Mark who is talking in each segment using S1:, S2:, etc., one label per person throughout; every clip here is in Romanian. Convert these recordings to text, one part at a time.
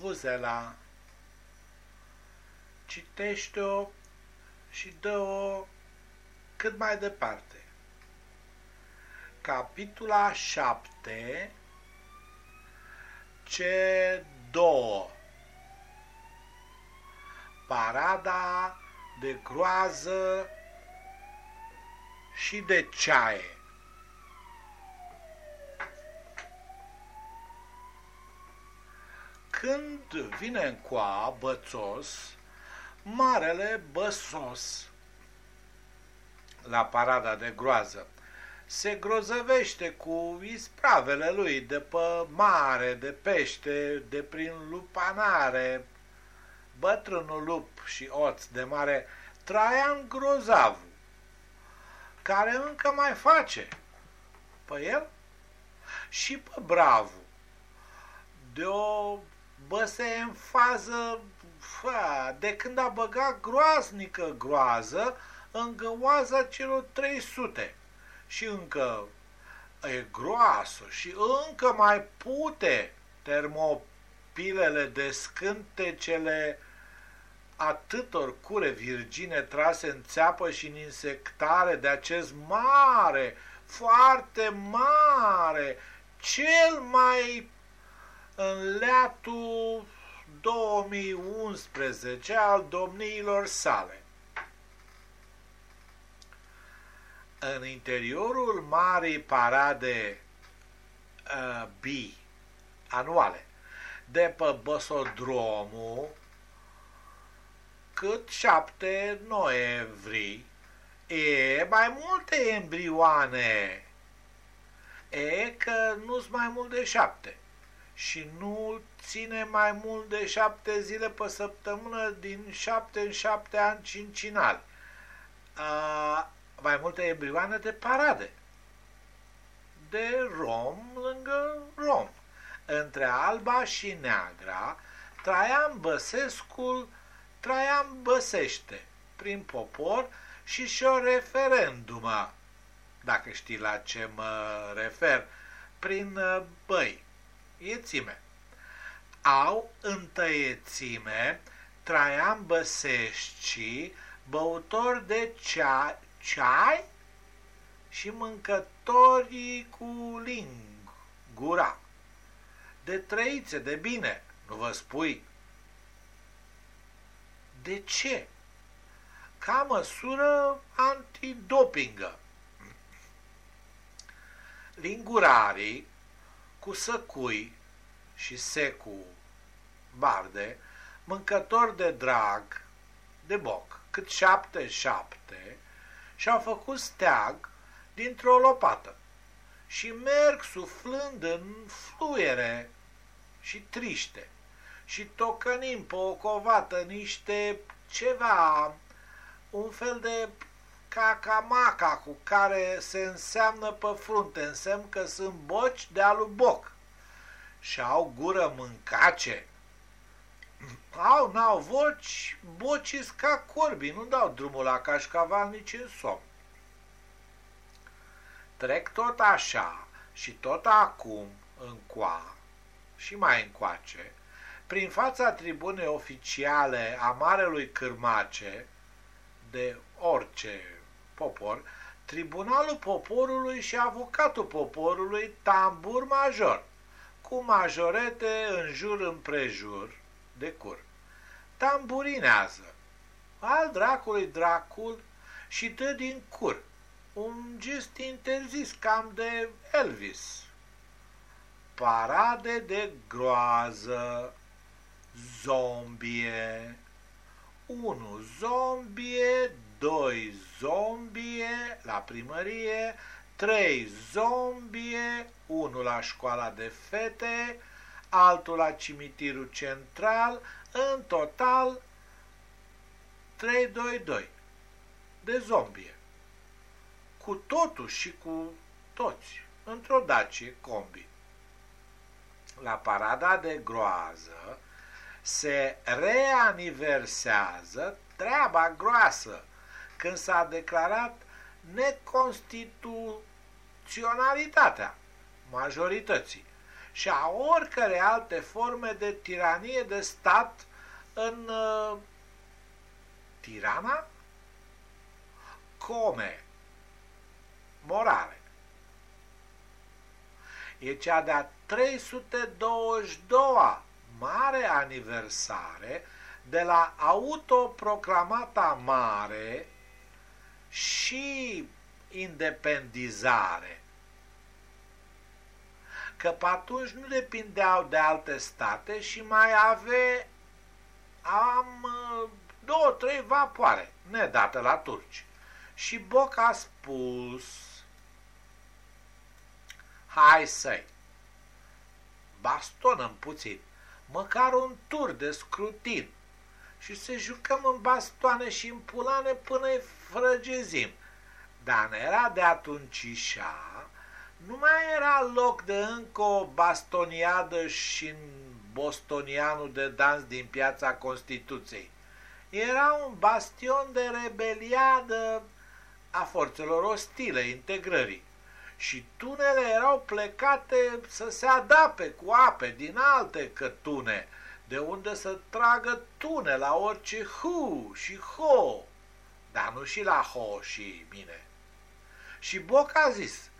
S1: vuvuzela, citește-o și dă-o cât mai departe. Capitula 7 Ce două Parada de groază și de ceaie. Când vine în coa bățos, marele băsos la parada de groază, se grozăvește cu ispravele lui de pe mare, de pește, de prin lupanare, bătrânul lup și oț de mare, Traian Grozavu, care încă mai face pe el și pe Bravu, de o băse în fază fa, de când a băgat groaznică groază în găoaza celor 300 și încă e groasă și încă mai pute termopilele de scântecele atâtor cure virgine trase în țeapă și în insectare de acest mare, foarte mare, cel mai în leatul 2011 al domniilor sale. În interiorul marii parade uh, B anuale de pe Băsodromul cât 7 noiembrie e mai multe embrioane e că nu sunt mai mult de șapte și nu ține mai mult de șapte zile pe săptămână din șapte în șapte ani cincinali. A, mai multe embrioane de parade. De rom lângă rom. Între alba și neagra, Traian Băsescul Traian Băsește prin popor și și-o referendumă, dacă știi la ce mă refer, prin uh, băi iețime. Au întăiețime Traian Băsești, băutori de ceai, ceai și mâncătorii cu ling, gura. De trăițe, de bine, nu vă spui? De ce? Ca măsură antidopingă. Lingurarii cu săcui și secu barde, mâncători de drag, de boc, cât șapte-șapte, și-au făcut steag dintr-o lopată și merg suflând în fluiere și triște și tocănim pe o covată niște ceva, un fel de cacamaca cu care se înseamnă pe frunte, însemn că sunt boci de aluboc și au gură mâncace. Au, n-au voci, boci ca corbi, nu dau drumul la cașcaval nici în somn. Trec tot așa și tot acum încoa și mai încoace, prin fața tribunei oficiale a Marelui Cârmace, de orice popor, Tribunalul Poporului și Avocatul Poporului, tambur major, cu majorete în jur împrejur de cur. Tamburinează, al dracului dracul și dă din cur, un gest interzis cam de Elvis. Parade de groază, zombie, 1 zombie, 2 zombie la primărie, 3 zombie, 1 la școala de fete, altul la cimitirul central, în total 3-2-2 de zombie. Cu totul și cu toți, într-o dacie combi. La parada de groază se reaniversează treaba groasă când s-a declarat neconstituționalitatea majorității și a oricărei alte forme de tiranie de stat în uh, tirana come morale. E cea de-a 322-a mare aniversare de la autoproclamata mare și independizare. Că pe atunci nu depindeau de alte state și mai ave am două, trei vapoare nedate la turci. Și Boc a spus, hai să-i bastonăm puțin, măcar un tur de scrutin și să jucăm în bastoane și în pulane până îi frăgezim. Dar era de atunci așa, nu mai era loc de încă o bastoniadă și în bostonianul de dans din piața Constituției. Era un bastion de rebeliadă a forțelor ostile integrării și tunele erau plecate să se adape cu ape din alte cătune, de unde să tragă tune la orice hu și ho, dar nu și la ho și mine. Și Boc a zis,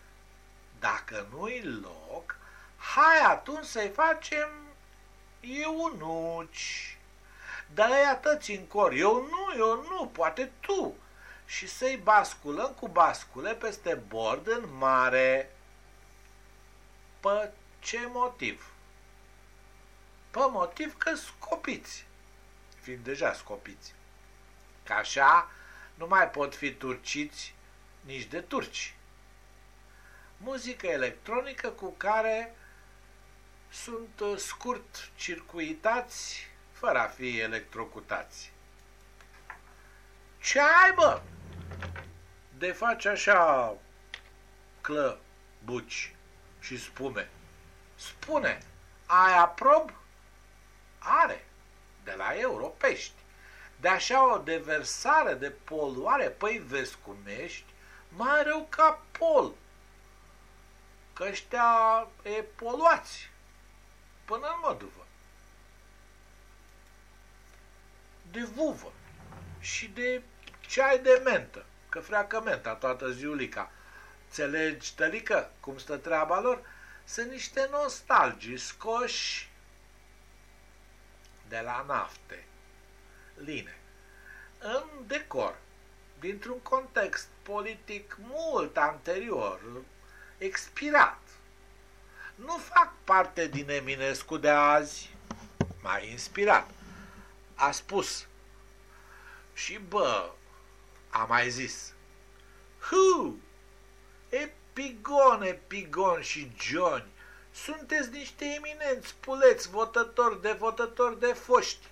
S1: dacă nu-i loc, hai atunci să-i facem eunuci. Dar ăia tăți în cor, eu nu, eu nu, poate tu. Și să-i basculăm cu bascule peste bord în mare. Pe ce motiv? Pe motiv că scopiți, fiind deja scopiți. Că așa nu mai pot fi turciți nici de turci. Muzică electronică cu care sunt uh, scurt circuitați fără a fi electrocutați. Ce ai, bă? De faci așa clă, buci și spume. Spune, ai aprob? Are, de la europești. De așa o deversare de poluare, păi vezi cum ești, mai rău ca pol. Că ăștia e poluați până în măduvă. De vuvă și de ceai de mentă, că freacă menta toată ziulica. Înțelegi, tărică, cum stă treaba lor? Sunt niște nostalgii scoși de la nafte, line, în decor, dintr-un context politic mult anterior, expirat. Nu fac parte din Eminescu de azi, mai inspirat. A spus și bă, a mai zis, Hu! Epigon, Epigon și John, sunteți niște eminenți puleți, votători de votători de foști.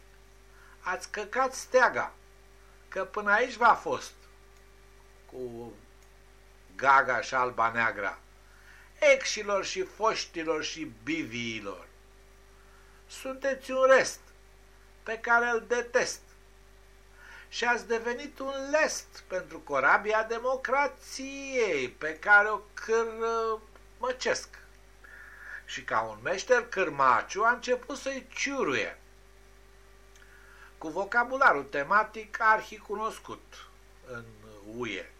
S1: Ați căcat steaga, că până aici v-a fost cu gaga și alba neagra, exilor și foștilor și biviilor. Sunteți un rest pe care îl detest și ați devenit un lest pentru corabia democrației pe care o cârmăcesc. Și ca un meșter cârmaciu a început să-i ciuruie cu vocabularul tematic arhicunoscut în UE,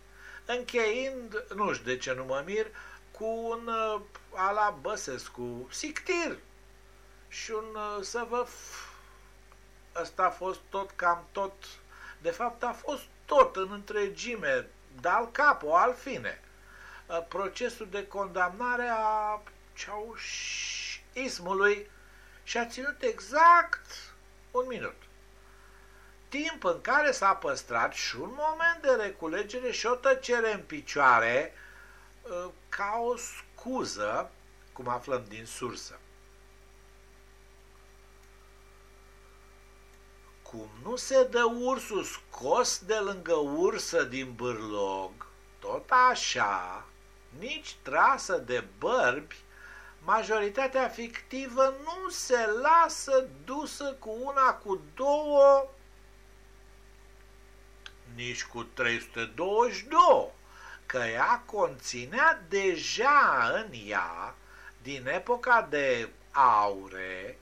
S1: încheind, nu știu de ce nu mă mir, cu un uh, ala Băsescu, sictir și un uh, să vă... Ăsta a fost tot cam tot de fapt a fost tot în întregime, dal capo, al fine. Procesul de condamnare a ceaușismului și a ținut exact un minut. Timp în care s-a păstrat și un moment de reculegere și o tăcere în picioare ca o scuză, cum aflăm din sursă. cum nu se dă ursul scos de lângă ursă din bârlog, tot așa, nici trasă de bărbi, majoritatea fictivă nu se lasă dusă cu una, cu două, nici cu 322, că ea conținea deja în ea din epoca de aure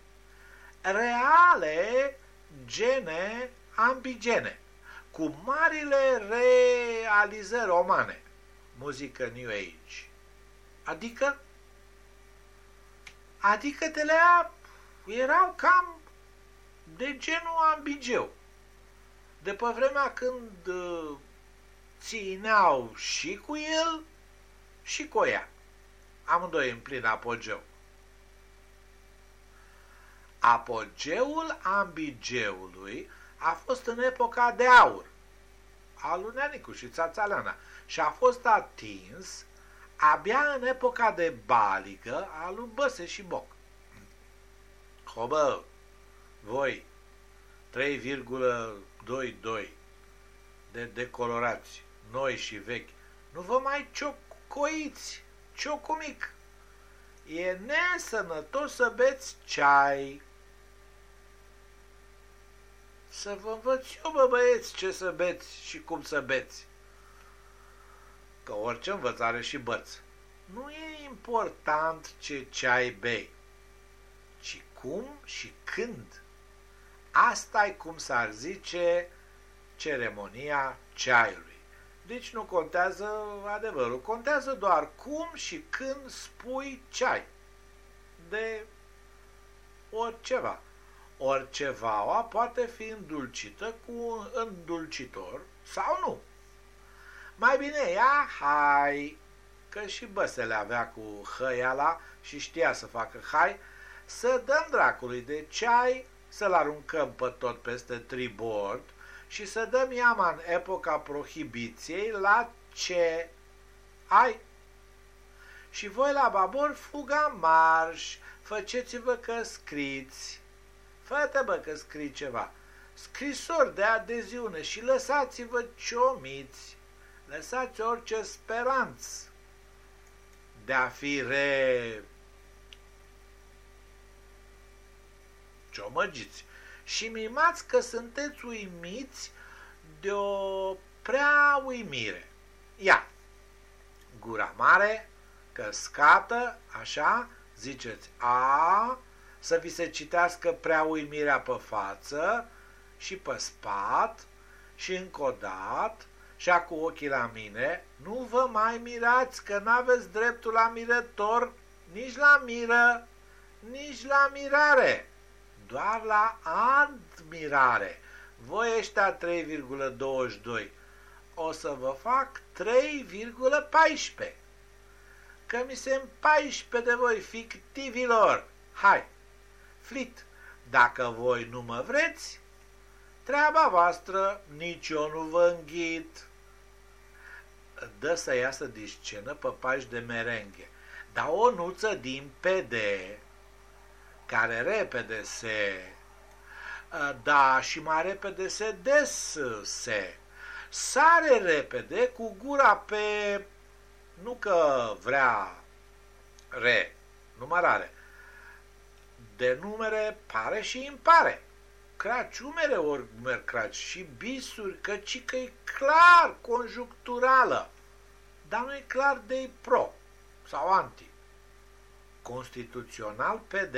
S1: reale gene ambigene, cu marile realizări romane, muzică New Age. Adică, adică de la erau cam de genul ambigeu. De pe vremea când uh, țineau și cu el și cu ea. Amândoi în plin apogeu. Apogeul ambigeului a fost în epoca de aur al lui Neanicu și Țațaleana și a fost atins abia în epoca de baligă al lui Băse și Boc. Hobă, voi, 3,22 de decolorați, noi și vechi, nu vă mai ciocoiți, ciocomic. E nesănătos să beți ceai. Să vă învăț eu, bă băieți, ce să beți și cum să beți. Că orice învățare și băț. Nu e important ce ceai bei, ci cum și când. Asta e cum s-ar zice ceremonia ceaiului. Deci nu contează adevărul, contează doar cum și când spui ceai de oriceva. Oricevaua poate fi îndulcită cu un îndulcitor sau nu. Mai bine ia hai, că și băsele avea cu hăiala și știa să facă hai, să dăm dracului de ceai, să-l aruncăm pe tot peste tribord și să dăm iama în epoca prohibiției la ce ai. Și voi la babor fuga marș, făceți-vă că scriți. Fă-te bă că scriți ceva. Scrisori de adeziune și lăsați-vă ciomiți. Lăsați orice speranță de a fi re... ciomăgiți și mimați că sunteți uimiți de o prea uimire. Ia, gura mare, căscată, așa, ziceți a, să vi se citească prea uimirea pe față și pe spat și încodat și cu ochii la mine, nu vă mai mirați că n-aveți dreptul la mirător, nici la miră, nici la mirare doar la admirare. Voi ăștia 3,22 o să vă fac 3,14. Că mi se împaispe de voi fictivilor. Hai, flit, dacă voi nu mă vreți, treaba voastră, nici eu nu vă înghit. Dă să iasă din scenă pe pași de merenghe, dar o nuță din PD care repede se da și mai repede se des se sare repede cu gura pe nu că vrea re, numărare. De numere pare și impare craciumere ori merg craci și bisuri, căci că e clar conjuncturală, dar nu e clar de pro sau anti. Constituțional PD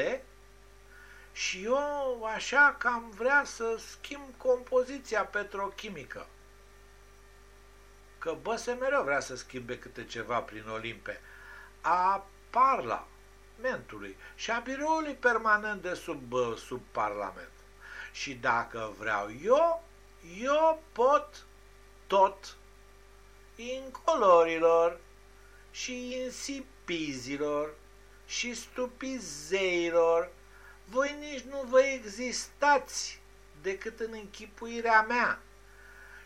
S1: și eu așa că am vrea să schimb compoziția petrochimică. Că Băse mereu vrea să schimbe câte ceva prin Olimpe. A Parlamentului și a biroului permanent de sub, sub Parlament. Și dacă vreau eu, eu pot tot incolorilor și insipizilor și stupizeilor voi nici nu vă existați decât în închipuirea mea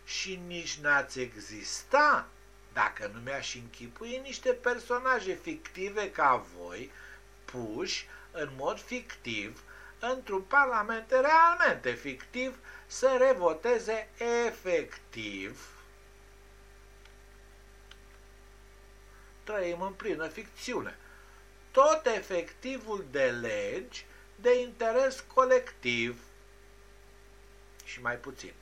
S1: și nici n-ați exista dacă nu mi-aș închipui niște personaje fictive ca voi, puși în mod fictiv într-un parlament realmente fictiv să revoteze efectiv. Trăim în plină ficțiune. Tot efectivul de legi de interes colectiv și mai puțin.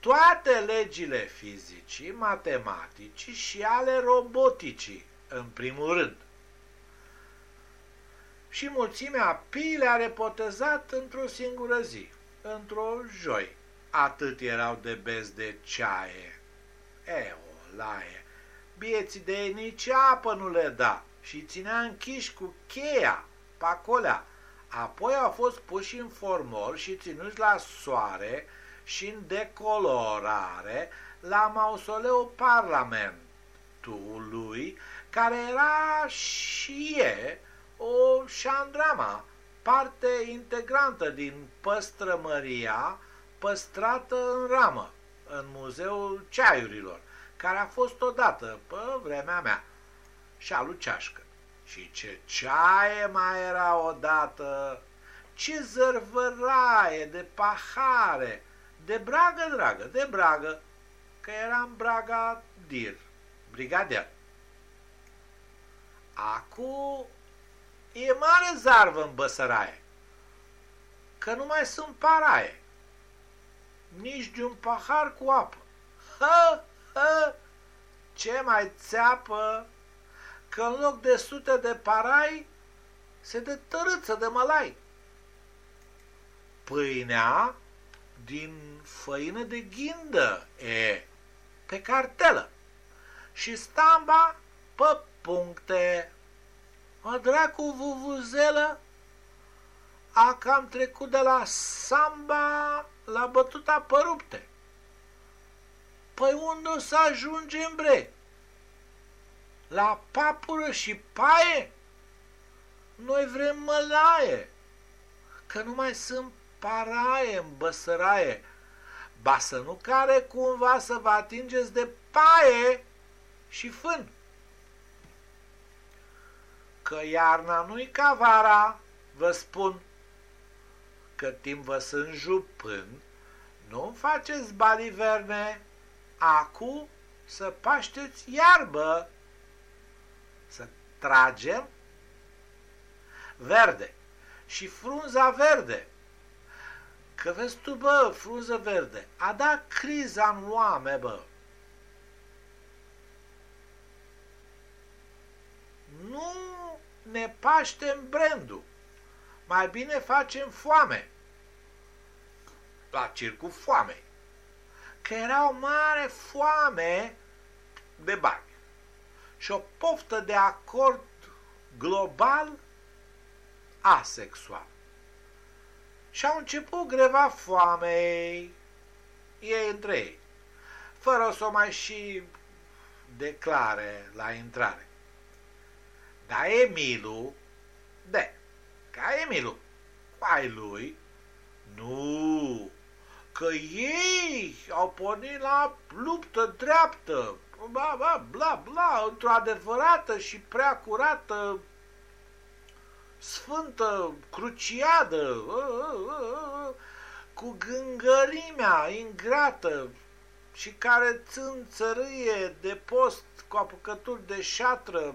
S1: Toate legile fizicii, matematicii și ale roboticii, în primul rând. și mulțimea pii le-a repotezat într-o singură zi, într-o joi. Atât erau de bez de ceaie. E, o laie, bieții de ei nici apă nu le da și ținea închiși cu cheia, pacolea. Apoi au fost puși în formol și ținuți la soare și în decolorare la mausoleul Parlamentului, care era și e o șandrama, parte integrantă din păstrămăria păstrată în ramă, în Muzeul Ceaiurilor, care a fost odată, pe vremea mea, și a lui Ceașcă. Și ce ceaie mai era odată, ce zărvăraie de pahare, de bragă, dragă, de bragă, că eram bragadir, brigadier. Acu e mare zarvă în băsăraie, că nu mai sunt paraie, nici de un pahar cu apă. Hă, hă, ce mai țeapă, că în loc de sute de parai se dă tărâță de mălai. Pâinea din făină de ghindă, e, pe cartelă. Și stamba pe puncte. Mă dracu vuvuzelă a cam trecut de la samba la bătuta părupte. Păi unde o să ajungem, bre? La papură și paie? Noi vrem mălaie, că nu mai sunt paraie în băsăraie. Ba să nu care cumva să vă atingeți de paie și fân. Că iarna nu-i ca vara, vă spun, că timp vă sunt jupând, nu faceți baliverne, acu să pașteți iarbă, să tragem verde și frunza verde Că vezi tu, bă, frunză verde, a dat criza în oame, bă. Nu ne paștem brandul. Mai bine facem foame. La circul foame. Că era o mare foame de bani. Și o poftă de acord global asexual și au început greva foamei ei între ei, fără să o mai și declare la intrare. Dar Emilu, de, ca Emilu, ai lui, nu, că ei au pornit la luptă dreaptă, bla, bla, bla, bla, într-o adevărată și prea curată sfântă cruciadă, cu gângărimea ingrată și care țân țărâie de post cu apucături de șatră,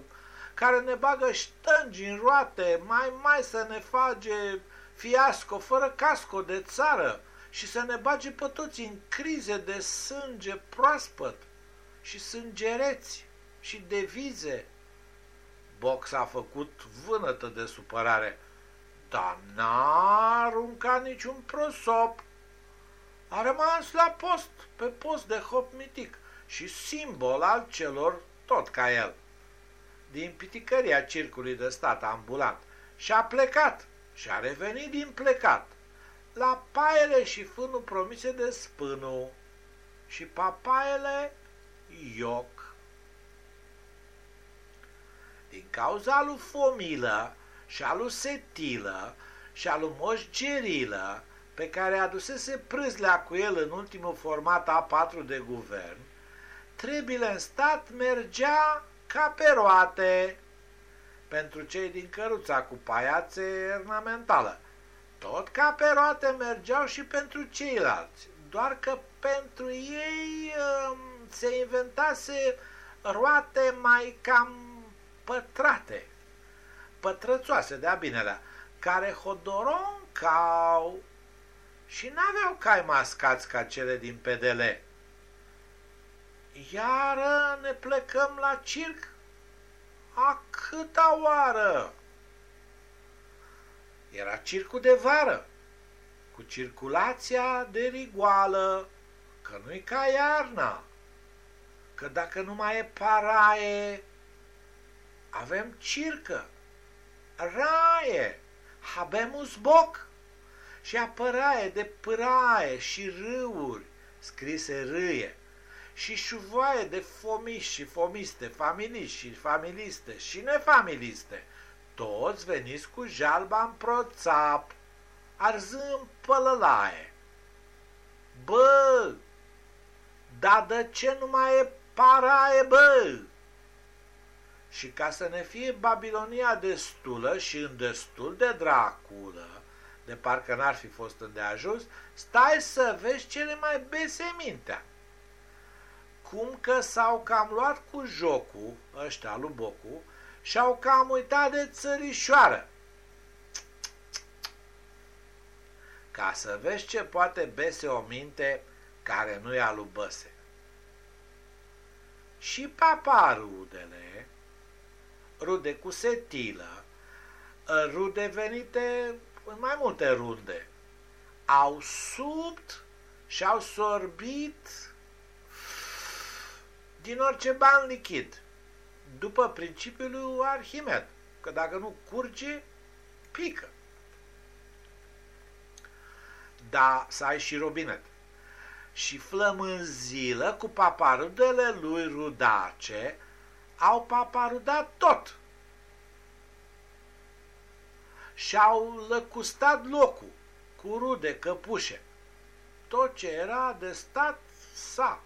S1: care ne bagă ștângi în roate, mai mai să ne fage fiasco fără casco de țară și să ne bage pe toți în crize de sânge proaspăt și sângereți și devize Box a făcut vânătă de supărare, dar n-a aruncat niciun prosop. A rămas la post, pe post de hop mitic și simbol al celor tot ca el. Din piticăria circului de stat ambulant și a plecat și a revenit din plecat la paiele și fânul promise de spânul și papaiele ioc din cauza lui Fomilă și a lui Setilă și a lui Moș Gerilă, pe care adusese prâzlea cu el în ultimul format A4 de guvern, trebile în stat mergea ca pe roate pentru cei din căruța cu paiațe ornamentală. Tot ca pe roate mergeau și pentru ceilalți, doar că pentru ei um, se inventase roate mai cam pătrate, pătrățoase de-a binelea, care hodoroncau și n-aveau cai mascați ca cele din PDL. Iar ne plecăm la circ? A câta oară? Era circul de vară, cu circulația de rigoală, că nu-i ca iarna, că dacă nu mai e paraie, avem circă, raie, avem uzboc și apăraie de pâraie și râuri, scrise râie, și șuvoaie de fomiși și fomiste, familiști și familiste și nefamiliste, toți veniți cu jalba în proțap, arzând pălălaie. Bă, dar de ce nu mai e paraie, bă? Și ca să ne fie Babilonia destulă și în destul de draculă, de parcă n-ar fi fost îndeajuns, stai să vezi cele mai bese mintea. Cum că s-au cam luat cu jocul, ăștia lui Bocu, și-au cam uitat de țărișoară. Ca să vezi ce poate bese o minte care nu e lui Băse. Și paparudele, rude cu setilă, rude venite în mai multe runde, au subt și au sorbit din orice ban lichid, după principiul lui Arhimed, că dacă nu curge, pică. Da, să ai și robinet. Și flămânzilă cu paparudele lui rudace au paparudat tot. Și-au lăcustat locul cu rude căpușe. Tot ce era de stat sa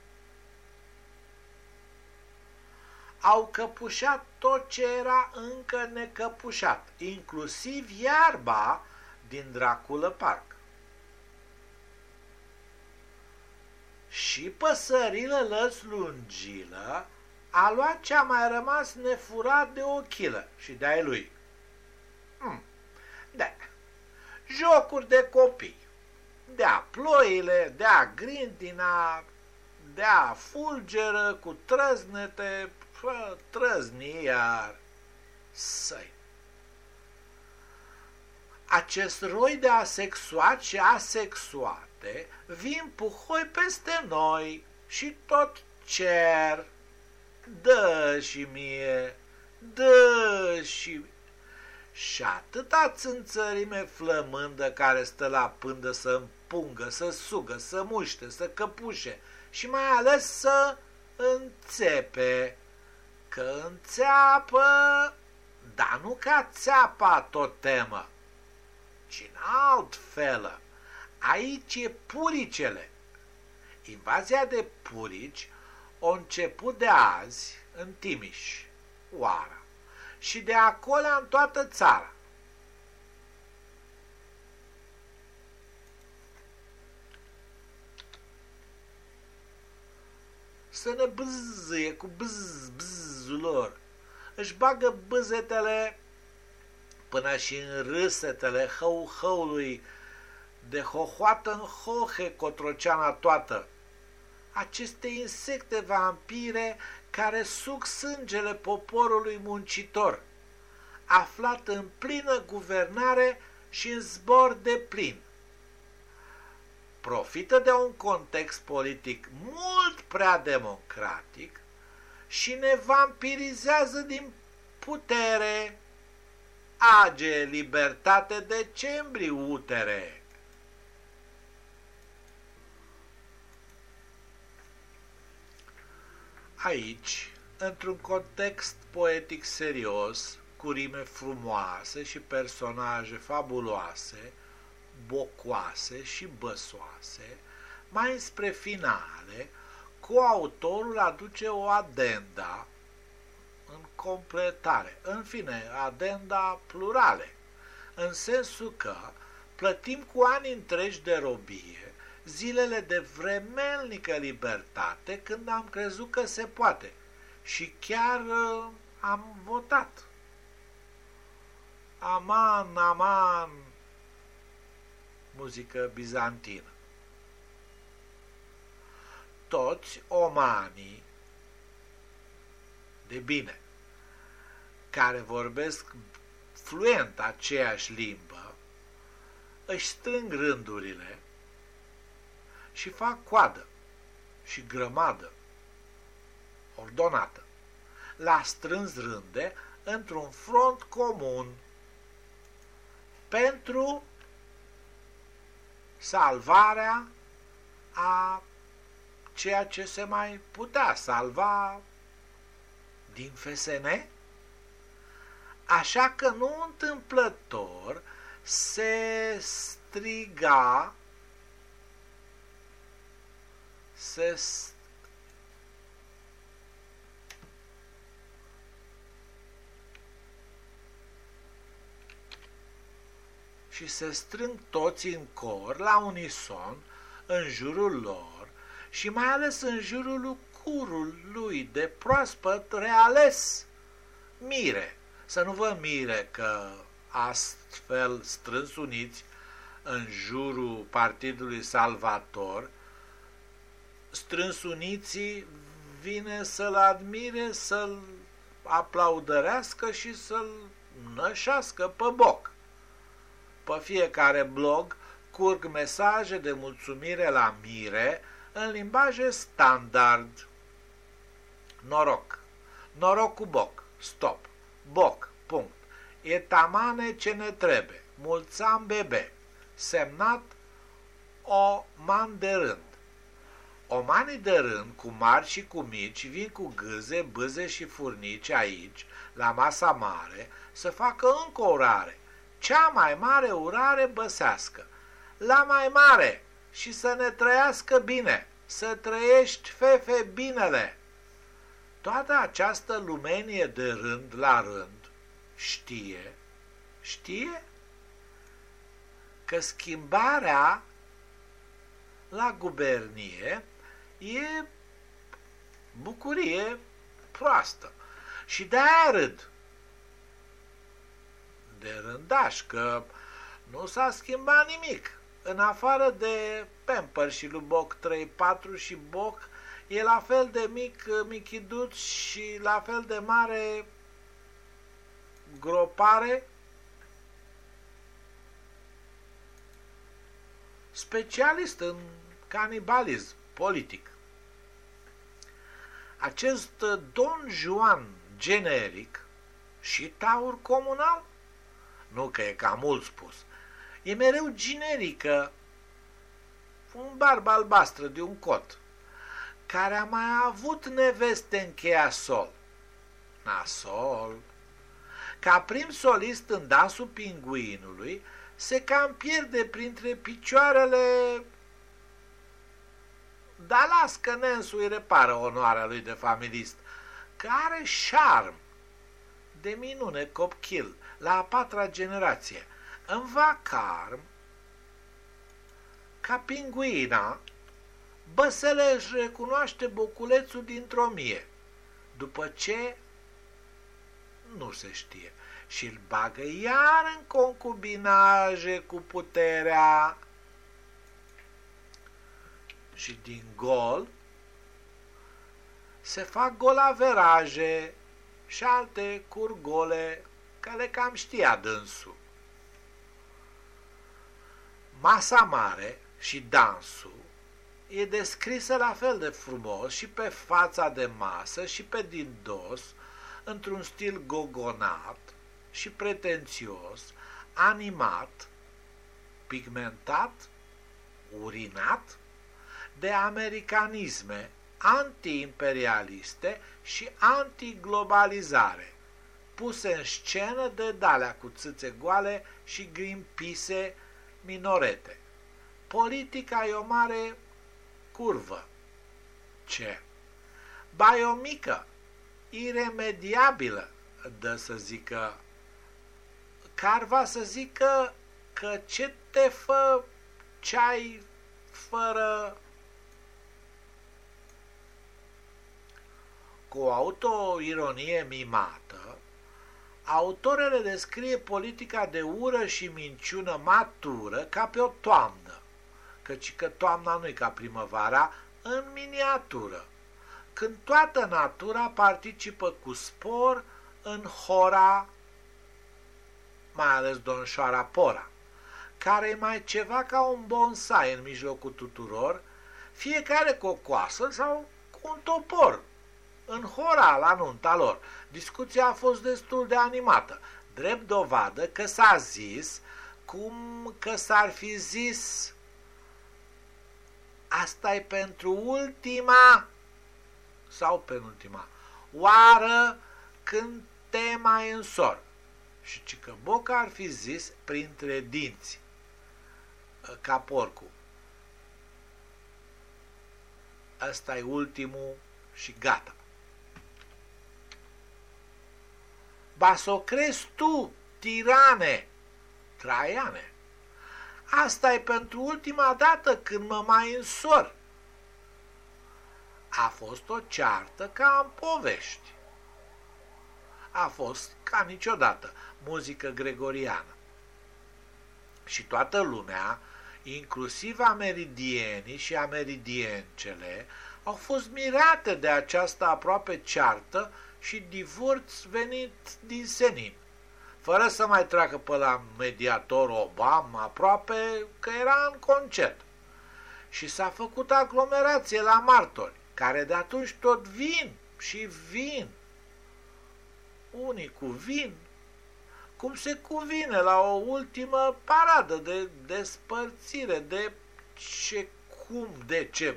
S1: au căpușat tot ce era încă necăpușat, inclusiv iarba din Draculă Park. Și păsările lăs lungilă a luat ce-a mai rămas nefurat de o chilă și de-ai lui. Hmm. Da. Jocuri de copii. Dea ploile, dea grindina, dea fulgeră cu trăznete, fă trăzni iar săi. Acest roi de asexuat și asexuate vin puhoi peste noi și tot cer. Dă și mie, dă și și atâta țânțărime flămândă care stă la pândă să împungă, să sugă, să muște, să căpușe și mai ales să înțepe că înțeapă, dar nu ca țeapa tot temă, ci în alt fel. Aici e puricele. Invazia de purici a început de azi în Timiș, Oara, și de acolo în toată țara. Să ne bzzie cu bzz, bzz râsul lor. Își bagă bâzetele până și în râsetele hău-hăului de hohoată în hohe cotroceana toată. Aceste insecte vampire care suc sângele poporului muncitor, aflat în plină guvernare și în zbor de plin. Profită de un context politic mult prea democratic și ne vampirizează din putere. Age libertate decembrie utere. Aici, într-un context poetic serios, cu rime frumoase și personaje fabuloase, bocoase și băsoase, mai spre finale, coautorul aduce o adenda în completare. În fine, adenda plurale, în sensul că plătim cu ani întregi de robie zilele de vremelnică libertate când am crezut că se poate și chiar uh, am votat. Aman, aman, muzică bizantină toți omanii de bine, care vorbesc fluent aceeași limbă, își strâng rândurile și fac coadă și grămadă ordonată. La strâns rânde într-un front comun pentru salvarea a ceea ce se mai putea salva din FSN, așa că nu întâmplător se striga se st și se strâng toți în cor, la unison, în jurul lor și mai ales în jurul curul lui de proaspăt reales. Mire, să nu vă mire că astfel strâns uniți în jurul Partidului Salvator, strâns uniții vine să-l admire, să-l aplaudărească și să-l nășească pe boc. Pe fiecare blog curg mesaje de mulțumire la mire în limbaje standard. Noroc. Noroc cu boc. Stop. Boc. Punct. E tamane ce ne trebuie. Mulțam bebe. Semnat o man de rând. Omanii de rând, cu mari și cu mici, vin cu gâze, bâze și furnici aici, la masa mare, să facă încă o urare. Cea mai mare urare băsească. La mai mare și să ne trăiască bine, să trăiești fefe binele. Toată această lumenie de rând la rând știe, știe că schimbarea la gubernie e bucurie proastă. Și de-aia râd. De rândaș, că nu s-a schimbat nimic. În afară de Pamper și lui Boc 3-4 și Boc, e la fel de mic michidut și la fel de mare gropare specialist în canibalism politic. Acest Don Juan generic și taur comunal, nu că e cam mult spus, e mereu generică, un barb albastră de un cot, care a mai avut neveste în cheia sol. Nasol. Ca prim solist în dansul pinguinului, se cam pierde printre picioarele dar las că Nensu îi repară onoarea lui de familist, că are șarm de minune copchil la a patra generație. În vacarm, ca pinguina, Băseleș își recunoaște boculețul dintr-o mie, după ce nu se știe și îl bagă iar în concubinaje cu puterea și din gol se fac golaveraje și alte curgole care cam știa dânsul. Masa mare și dansul e descrisă la fel de frumos și pe fața de masă și pe din dos, într-un stil gogonat și pretențios, animat, pigmentat, urinat de americanisme anti-imperialiste și anti-globalizare, puse în scenă de dalea cu țâțe goale și grimpise minorete. Politica e o mare curvă. Ce? Ba e o mică, iremediabilă, dă să zică, carva să zică că ce te fă ceai fără cu o autoironie mimată, autorele descrie politica de ură și minciună matură ca pe o toamnă, căci că toamna nu e ca primăvara, în miniatură, când toată natura participă cu spor în hora, mai ales Don Șoara Pora, care e mai ceva ca un bonsai în mijlocul tuturor, fiecare cu o coasă sau cu un topor, în hora la nunta lor. Discuția a fost destul de animată, drept dovadă că s-a zis cum că s-ar fi zis asta e pentru ultima sau penultima oară când te mai însor. Și ci că Boca ar fi zis printre dinți, ca porcul. Ăsta e ultimul și gata. Ba s-o crezi tu, tirane, Traiane. Asta e pentru ultima dată când mă mai însor. A fost o ceartă ca în povești. A fost ca niciodată muzică gregoriană. Și toată lumea, inclusiv ameridienii și ameridiencele, au fost mirate de această aproape ceartă și divorț venit din senin fără să mai treacă pe la mediator Obama, aproape că era în concert. Și s-a făcut aglomerație la martori, care de atunci tot vin și vin. Unii cu vin, cum se cuvine la o ultimă paradă de despărțire, de ce, cum, de ce.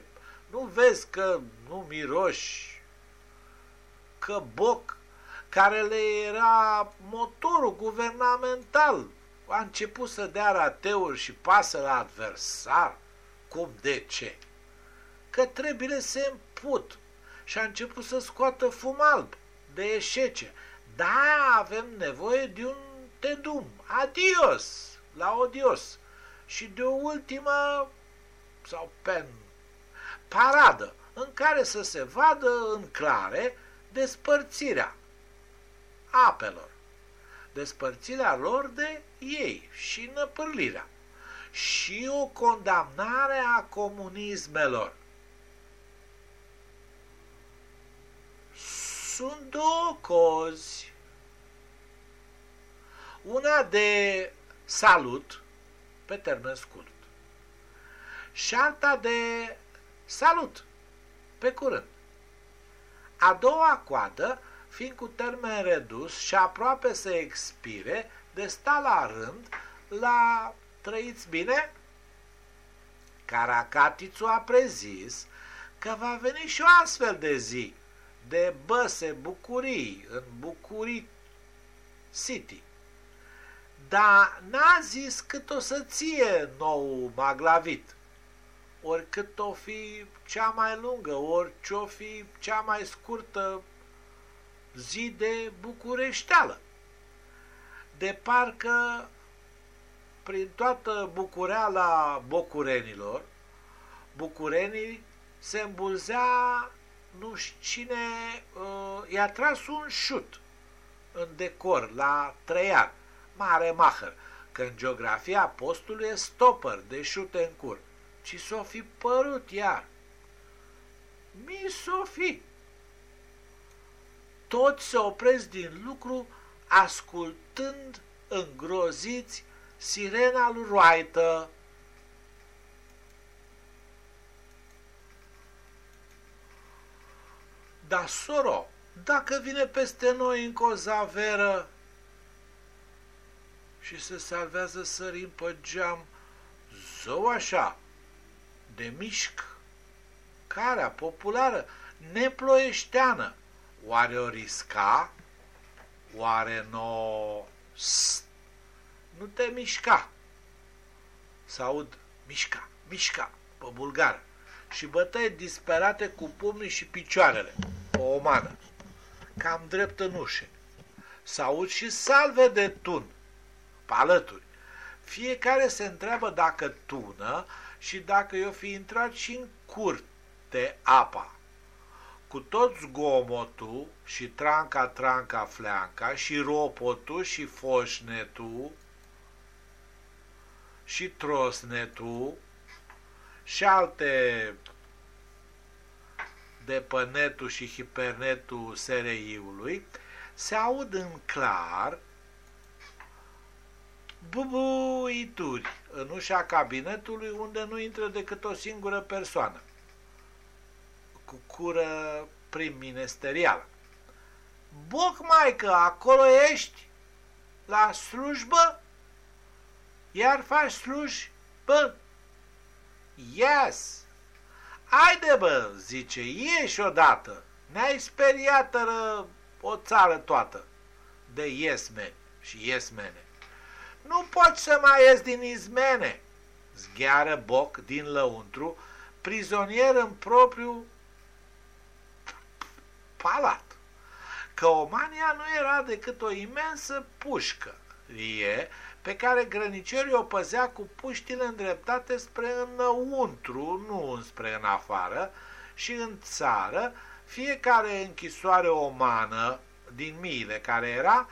S1: Nu vezi că nu miroși, că boc care le era motorul guvernamental. A început să dea rateuri și pasă la adversar. Cum de ce? Că trebuie se împut și a început să scoată fum alb de eșece. Da, avem nevoie de un tedum. Adios, la odios. Și de o ultimă sau pen paradă în care să se vadă în clare despărțirea apelor, despărțirea lor de ei și năpârlirea și o condamnare a comunismelor. Sunt două cozi. Una de salut pe termen scurt și alta de salut pe curând. A doua coadă fiind cu termen redus și aproape să expire, de sta la rând la trăiți bine? Caracatițu a prezis că va veni și o astfel de zi, de băse bucurii în Bucurii City. Dar n-a zis cât o să ție nou maglavit, ori cât o fi cea mai lungă, ori ce-o fi cea mai scurtă zi de bucureșteală. De parcă prin toată bucureala bocurenilor, bucurenii se îmbulzea nu știu cine uh, i-a tras un șut în decor la Traian, mare maher, că în geografia postului e stopper de șute în cur. Ci s-o fi părut iar. Mi s-o fi toți se opresc din lucru ascultând îngroziți sirena lui Roaită. Dar, soro, dacă vine peste noi în cozaveră și se salvează sărim pe geam, zău așa, de mișc, care populară, neploieșteană, Oare o risca? Oare nu... Nu te mișca. Să aud mișca, mișca, pe bulgar. Și bătăi disperate cu pumnii și picioarele, pe o mană, cam drept în ușe. Să aud și salve de tun, pe alături. Fiecare se întreabă dacă tună și dacă i-o fi intrat și în curte apa cu tot zgomotul și tranca, tranca, fleanca și ropotul și foșnetul și trosnetul și alte de pănetul și hipernetul SRI-ului, se aud în clar bubuituri în ușa cabinetului unde nu intră decât o singură persoană, cu cură prim-ministerială. Boc, maică, acolo ești? La slujbă? Iar faci slujbă? Yes! Haide, bă, zice, ieși odată. Ne-ai speriat o țară toată de yes men și yes mene. Nu poți să mai ies din izmene, zgheară Boc din lăuntru, prizonier în propriu palat. Că Omania nu era decât o imensă pușcă, e, pe care grăniciorii o păzea cu puștile îndreptate spre înăuntru, nu spre în afară, și în țară, fiecare închisoare omană din miile care era,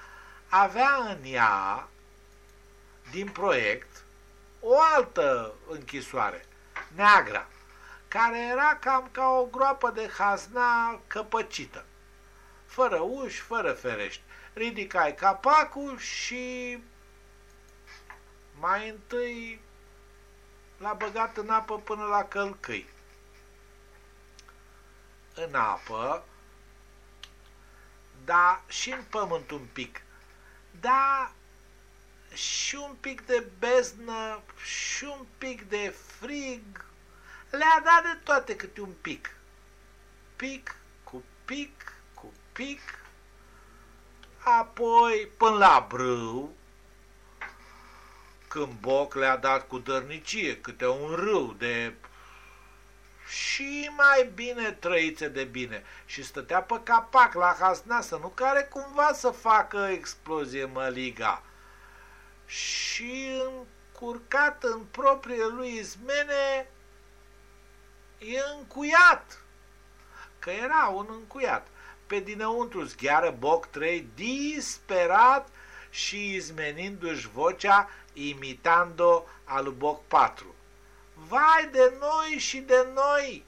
S1: avea în ea, din proiect, o altă închisoare, neagră, care era cam ca o groapă de hazna căpăcită, fără uși, fără ferești. Ridicai capacul și mai întâi l-a băgat în apă până la călcâi. În apă, dar și în pământ un pic, dar și un pic de beznă, și un pic de frig, le-a dat de toate câte un pic. Pic cu pic cu pic, apoi până la brâu, când Boc le-a dat cu dărnicie câte un râu de și mai bine trăițe de bine și stătea pe capac la hasnasă, nu care cumva să facă explozie măliga. Și încurcat în proprie lui izmene, e încuiat, că era un încuiat. Pe dinăuntru zgheară Boc trei disperat și izmenindu-și vocea, imitando al Boc 4. Vai de noi și de noi!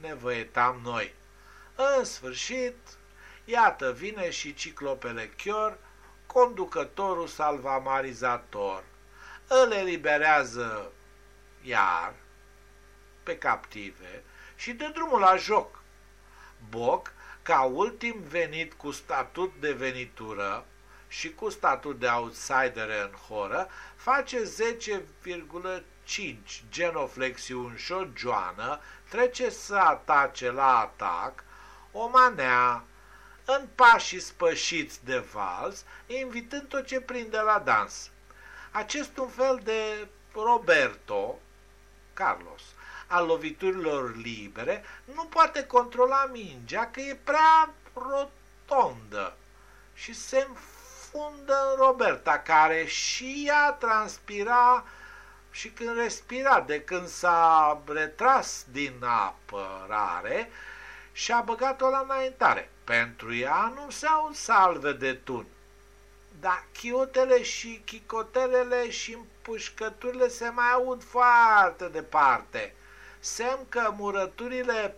S1: Ne văietam noi. În sfârșit, iată vine și ciclopele Chior, conducătorul salvamarizator. Îl eliberează iar pe captive și de drumul la joc. Boc, ca ultim venit cu statut de venitură, și cu statut de outsider în horă, face 10,5 genoflexiuni și o joană, trece să atace la atac, o manea, în pașii spășiți de vals, invitând tot ce prinde la dans. Acest un fel de Roberto, Carlos, al loviturilor libere, nu poate controla mingea că e prea rotondă și se profundă în Roberta, care și ea transpira și când respira, de când s-a retras din apărare și a băgat-o la înaintare. Pentru ea nu se au salve de tun, dar chiotele și chicotelele și împușcăturile se mai aud foarte departe. Semn că murăturile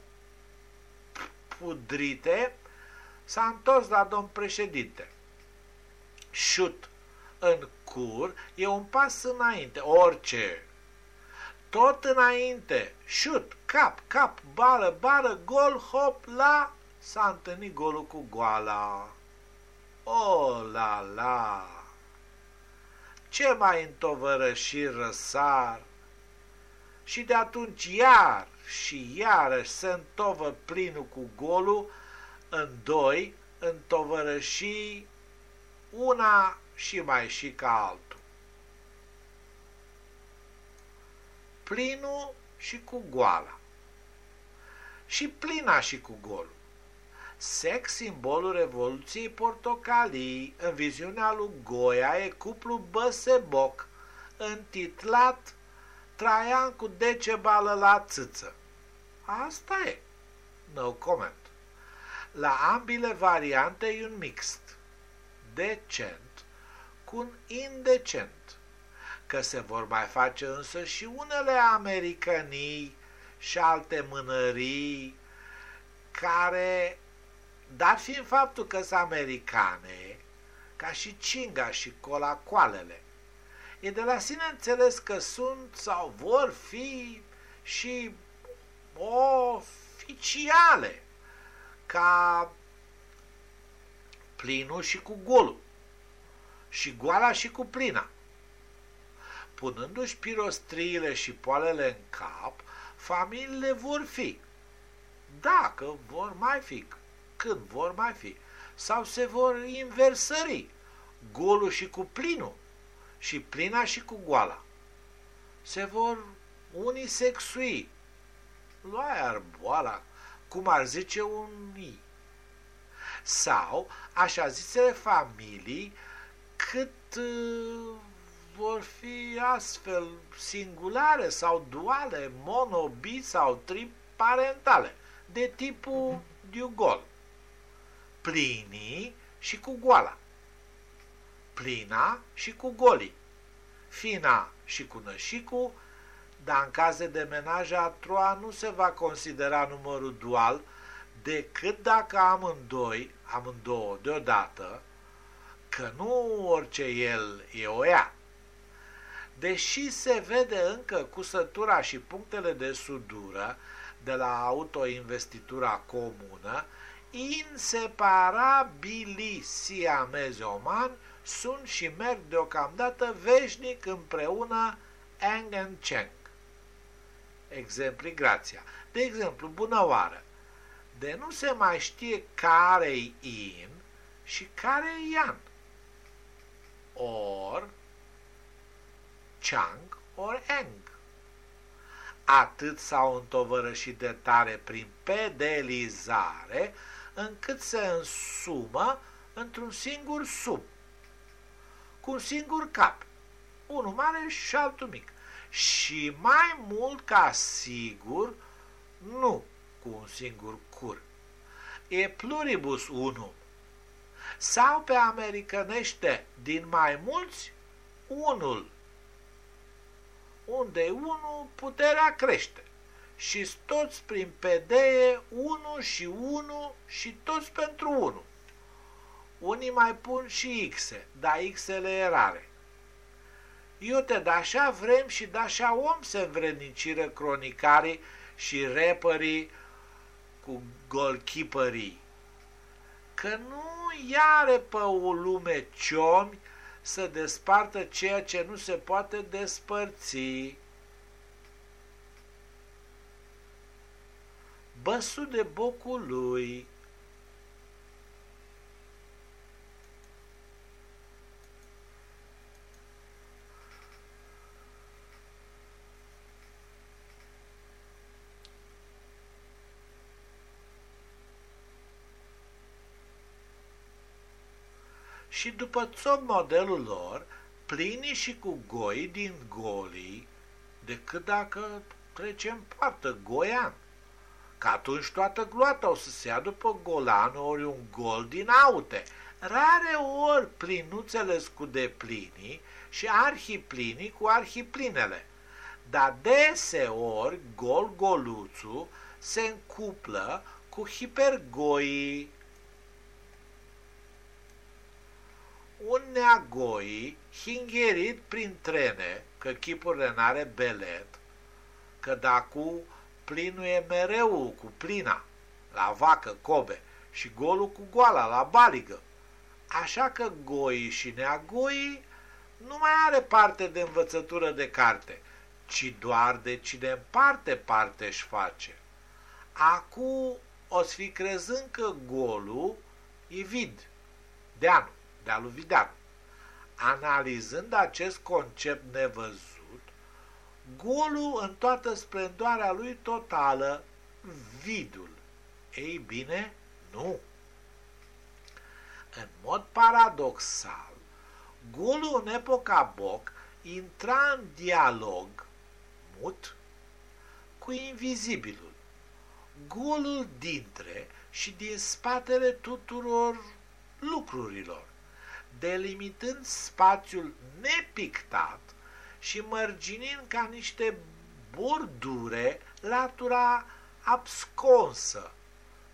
S1: pudrite s-a întors la domn președinte șut în cur e un pas înainte, orice. Tot înainte, șut, cap, cap, bală, bară, gol, hop, la, s-a întâlnit golul cu goala. O, la, la! Ce mai întovără și răsar? Și de atunci iar și iarăși se întovă plinul cu golul în doi, întovără și una și mai și ca altul. Plinul și cu goala. Și plina și cu golul. Sex, simbolul Revoluției Portocalii, în viziunea lui Goia, e cuplu Băseboc, întitlat Traian cu decebală la țâță. Asta e. No comment. La ambile variante e un mixt decent cu un indecent, că se vor mai face însă și unele americanii și alte mânării care, dar fiind faptul că sunt americane, ca și cinga și colacoalele, E de la sine înțeles că sunt sau vor fi și oficiale, ca plinul și cu golul, și goala și cu plina. Punându-și pirostriile și poalele în cap, familiile vor fi. Dacă vor mai fi, când vor mai fi, sau se vor inversări golul și cu plinul și plina și cu goala. Se vor unisexui, lua iar boala, cum ar zice unii. Sau așa zisele familii cât uh, vor fi astfel singulare sau duale, mono, bi sau triparentale, de tipul diugol. Plinii și cu goala. Plina și cu golii. Fina și cu nășicul, dar în caz de demenaj a troa nu se va considera numărul dual decât dacă amândoi, amândouă deodată, că nu orice el e o ea. Deși se vede încă cusătura și punctele de sudură de la autoinvestitura comună, inseparabili siamezi omani sunt și merg deocamdată veșnic împreună Eng and Cheng. Exempli grația. De exemplu, bună oară. De nu se mai știe care-i in și care-i yan. Or Chang or Eng. Atât s-au întovărășit de tare prin pedelizare, încât se însumă într-un singur sub, cu un singur cap, unul mare și altul mic. Și mai mult ca sigur, nu cu un singur cur. E pluribus unum. Sau pe americanește din mai mulți, unul. Unde unul, puterea crește. Și toți prin pedeie, unul și unul și toți pentru unul. Unii mai pun și X, dar X-ele e rare. Iute, de așa vrem și de așa om se învredniciră cronicarii și rapperii cu golkeeperii. Că nu iare pe o lume ciomi să despartă ceea ce nu se poate despărți. Băsul de bocul lui și după țop modelul lor, plini și cu goi din golii, decât dacă trecem poartă goian. Că atunci toată gloata o să se ia după golan ori un gol din aute. Rare ori plinuțele cu deplinii și arhiplinii cu arhiplinele. Dar deseori gol-goluțul se încuplă cu hipergoii un neagoi hingherit prin trene, că chipurile n-are belet, că dacu plinul e mereu cu plina, la vacă, cobe, și golul cu goala, la baligă. Așa că goii și neagoii nu mai are parte de învățătură de carte, ci doar de cine în parte parte își face. Acu o să fi crezând că golul e vid, de anul de aluvidean. Analizând acest concept nevăzut, golul în toată splendoarea lui totală, vidul. Ei bine, nu. În mod paradoxal, golul în epoca Boc intra în dialog mut cu invizibilul, golul dintre și din spatele tuturor lucrurilor delimitând spațiul nepictat și mărginind ca niște bordure latura absconsă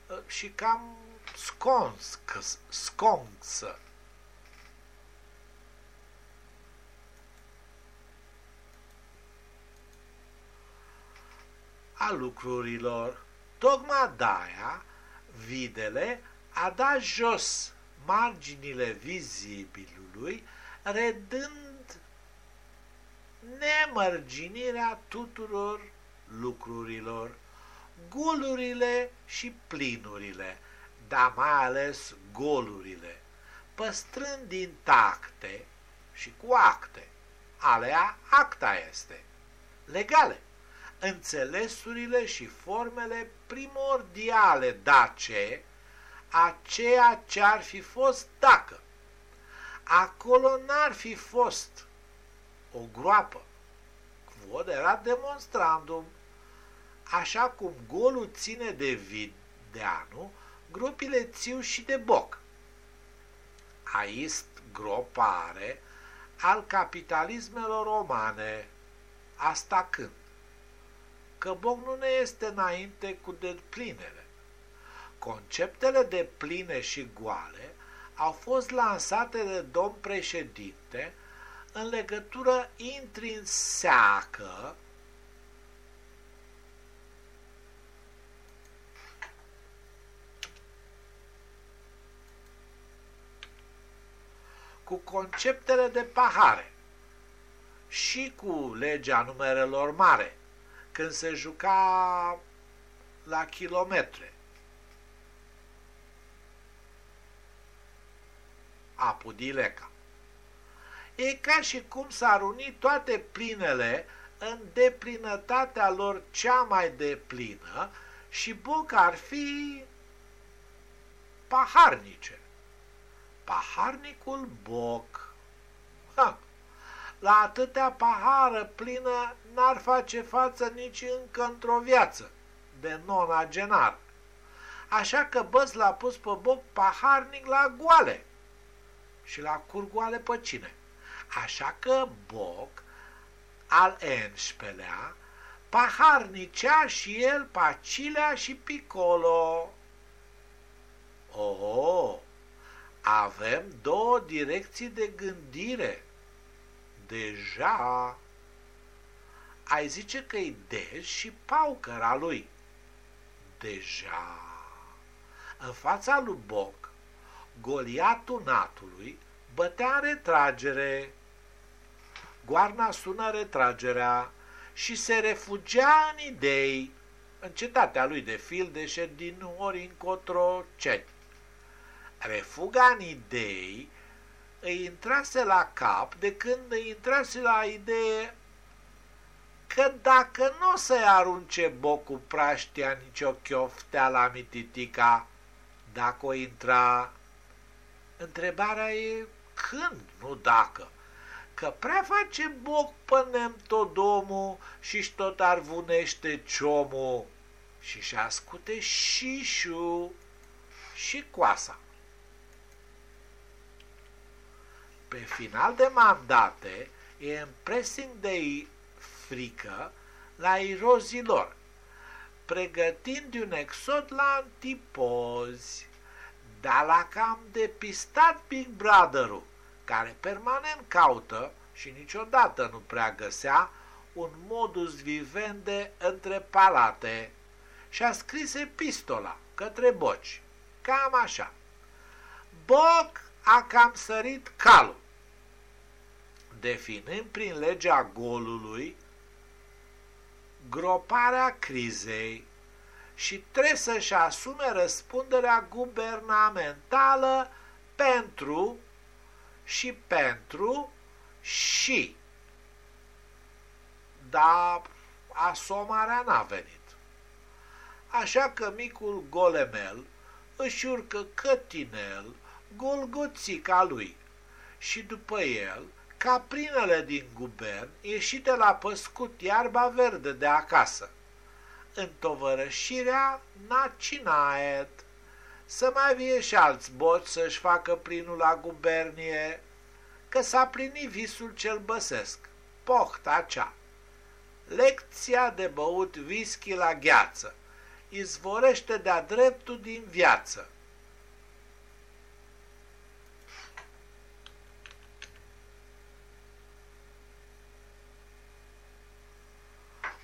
S1: uh, și cam sconscă, sconță. a lucrurilor. Tocmai de-aia, videle a dat jos marginile vizibilului, redând nemărginirea tuturor lucrurilor, golurile și plinurile, dar mai ales golurile, păstrând intacte și cu acte, alea acta este, legale, înțelesurile și formele primordiale dace a ceea ce ar fi fost dacă. Acolo n-ar fi fost o groapă. Quod era demonstrandum. Așa cum golul ține de vid de anul, gropile țiu și de boc. Aici gropare al capitalismelor romane. Asta când? Că boc nu ne este înainte cu deplinele. Conceptele de pline și goale au fost lansate de domn președinte în legătură intrinseacă cu conceptele de pahare și cu legea numerelor mare, când se juca la kilometre. Apudileca. E ca și cum s-ar uni toate plinele în deplinătatea lor cea mai deplină și Boc ar fi paharnice. Paharnicul Boc. Ha. La atâtea pahară plină n-ar face față nici încă într-o viață de nonagenar. Așa că băs l-a pus pe Boc paharnic la goale și la curgoale pe cine. Așa că Boc al enșpelea paharnicea și el pacilea și picolo. Oh, avem două direcții de gândire. Deja ai zice că e Dej și Paucăra lui. Deja. În fața lui Boc, Goliatul natului bătea retragere Goarna sună retragerea și se refugia în idei, în cetatea lui de fildeșe din ori încotro cet. Refuga în idei îi intrase la cap de când îi intrase la idee că dacă nu o să-i arunce bocul praștia nicio chioftea la mititica, dacă o intra, întrebarea e când, nu dacă că prea face boc pănem tot domul și-și tot arvunește ciomul și-și ascute șișu și coasa. Pe final de mandate e impressing de frică la irozilor, pregătind un exod la antipozi, dar la cam depistat Big Brother-ul care permanent caută și niciodată nu prea găsea un modus vivendi între palate. Și a scris epistola către Boci, cam așa. Boc a cam sărit calul, definând prin legea golului groparea crizei și trebuie să-și asume răspunderea guvernamentală pentru și pentru și. Dar asomarea n-a venit. Așa că micul golemel își urcă cătinel golgoțica lui și după el caprinele din gubern ieșite la păscut iarba verde de acasă. Întovărășirea nacinaet să mai vie și alți boți să-și facă plinul la gubernie, că s-a plinit visul cel băsesc, pohta cea. Lecția de băut whisky la gheață izvorește de-a dreptul din viață.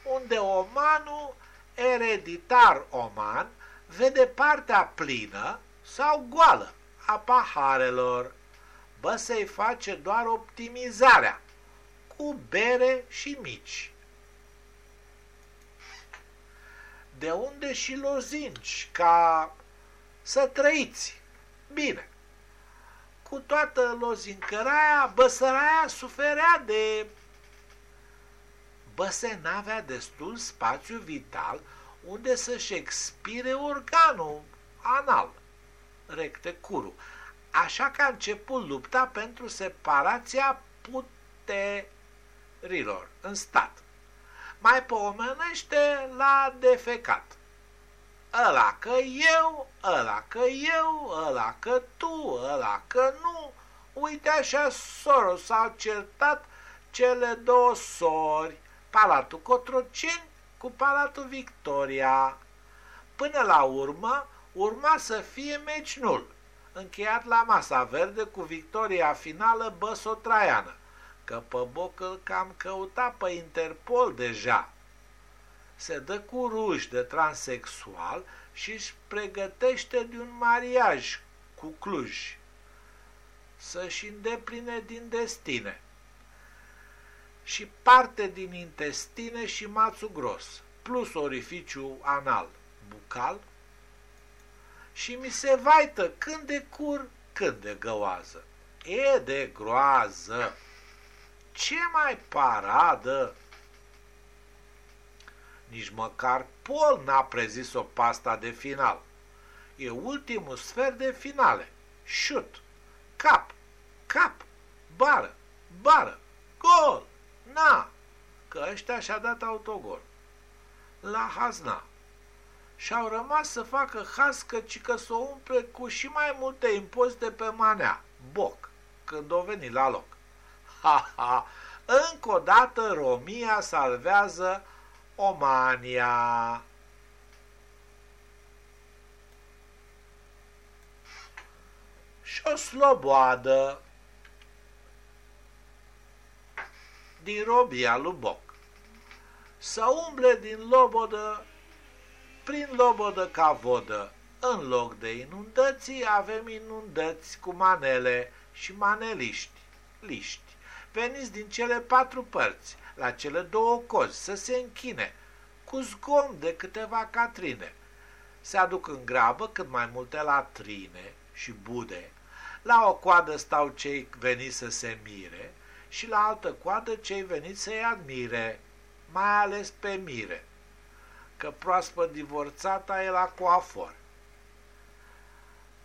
S1: Unde omanul ereditar oman vede partea plină sau goală a paharelor. Bă, să-i face doar optimizarea cu bere și mici. De unde și lozinci ca să trăiți bine. Cu toată lozincăraia, băsăraia suferea de... Băse n-avea destul spațiu vital unde să-și expire organul anal, recte curu. Așa că a început lupta pentru separația puterilor în stat. Mai pomenește la defecat. Ăla că eu, ăla că eu, ăla că tu, ăla că nu. Uite așa sorul s-au certat cele două sori, Palatul Cotroceni cu Palatul Victoria. Până la urmă, urma să fie meci nul, încheiat la masa verde cu victoria finală Băso Traiană, că pe boc îl cam căuta pe Interpol deja. Se dă cu ruși de transexual și își pregătește de un mariaj cu Cluj să-și îndepline din destine și parte din intestine și mațul gros, plus orificiu anal, bucal, și mi se vaită când de cur, când de găoază. E de groază! Ce mai paradă! Nici măcar Pol n-a prezis-o pasta de final. E ultimul sfert de finale. Șut, cap, cap, bară, bară, gol! Na! Că ăștia și-a dat autogol. La Hazna. Și-au rămas să facă haz căci că s-o umple cu și mai multe impozite pe manea, boc, când o veni la loc. Ha, ha! Încă o dată Romia salvează Omania. Și o sloboadă din robia lui Boc. Să umble din lobodă, prin lobodă ca vodă. În loc de inundații avem inundați cu manele și maneliști, liști, veniți din cele patru părți, la cele două cozi, să se închine, cu zgom de câteva catrine. Se aduc în grabă cât mai multe latrine și bude. La o coadă stau cei veniți să se mire, și la altă coadă cei veniți să-i admire, mai ales pe mire, că proaspăt divorțata e la coafor.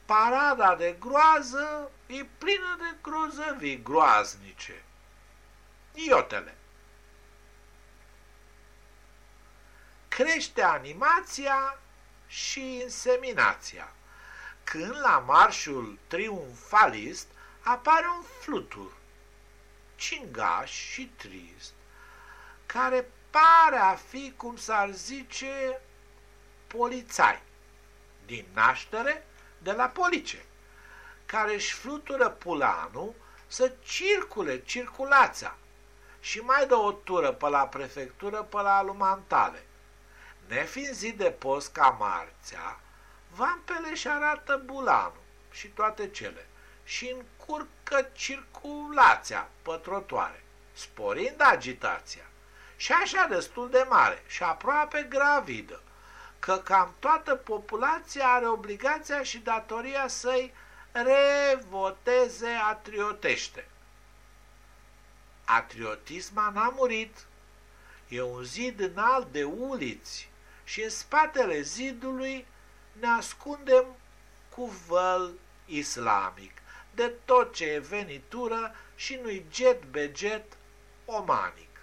S1: Parada de groază e plină de grozăvii groaznice. Iotele. Crește animația și inseminația. Când la marșul triumfalist apare un flutur cingaș și trist, care pare a fi, cum s-ar zice, polițai, din naștere de la police, care își flutură pulanul să circule circulația și mai dă o tură pe la prefectură pe la Lumantale. Nefiind zi de post ca marțea, vampele și arată bulanul și toate cele și încurcă circulația pe trotoare, sporind agitația. Și așa destul de mare și aproape gravidă, că cam toată populația are obligația și datoria să-i revoteze atriotește. Atriotisma n-a murit. E un zid înalt de uliți și în spatele zidului ne ascundem cu văl islamic de tot ce e venitură și nu-i jet beget omanic.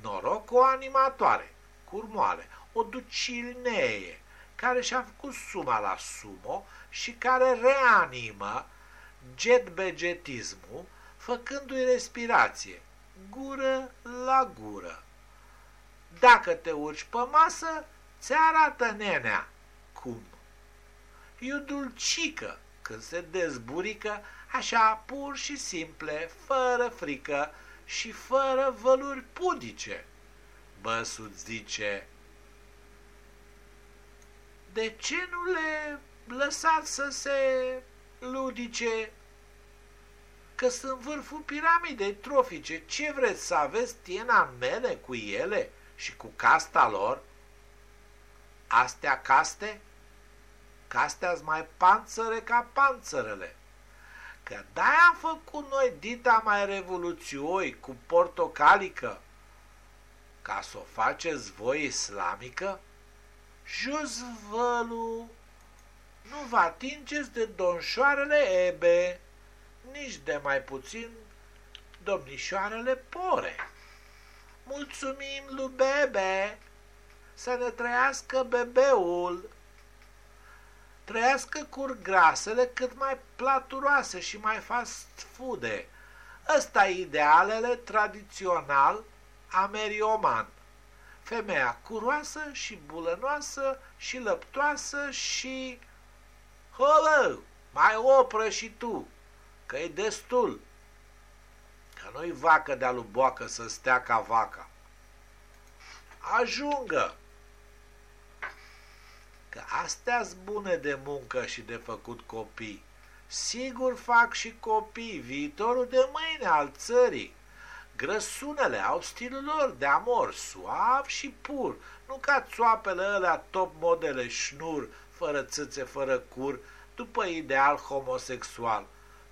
S1: Noroc o animatoare, curmoale, o ducilnee, care și-a făcut suma la sumo și care reanimă jet begetismul, făcându-i respirație, gură la gură. Dacă te urci pe masă, ți arată nenea cum. E o dulcică când se dezburică, așa pur și simple, fără frică și fără văluri pudice. Băsuț zice, de ce nu le lăsați să se ludice că sunt vârful piramidei trofice. Ce vreți să aveți mene cu ele și cu casta lor? Astea caste? Castea mai panțăre ca panțărele. Că de-aia am făcut noi dita mai revoluțioi cu portocalică, ca să o faceți voi islamică? Jos vălu, nu vă atingeți de donșoarele Ebe, nici de mai puțin domnișoarele Pore. Mulțumim lui Bebe, să ne trăiască bebeul, trăiască curgrasele cât mai platuroase și mai fast foode. Ăsta e idealele tradițional amerioman. Femeia curoasă și bulănoasă și lăptoasă și... Hălă, mai opră și tu, că e destul. Că nu-i vacă de-a lui boacă să stea ca vaca. Ajungă! Că astea bune de muncă și de făcut copii. Sigur fac și copii, viitorul de mâine al țării. Grăsunele au stilul lor de amor, suav și pur, nu ca țoapele alea top modele șnur, fără țâțe, fără cur, după ideal homosexual,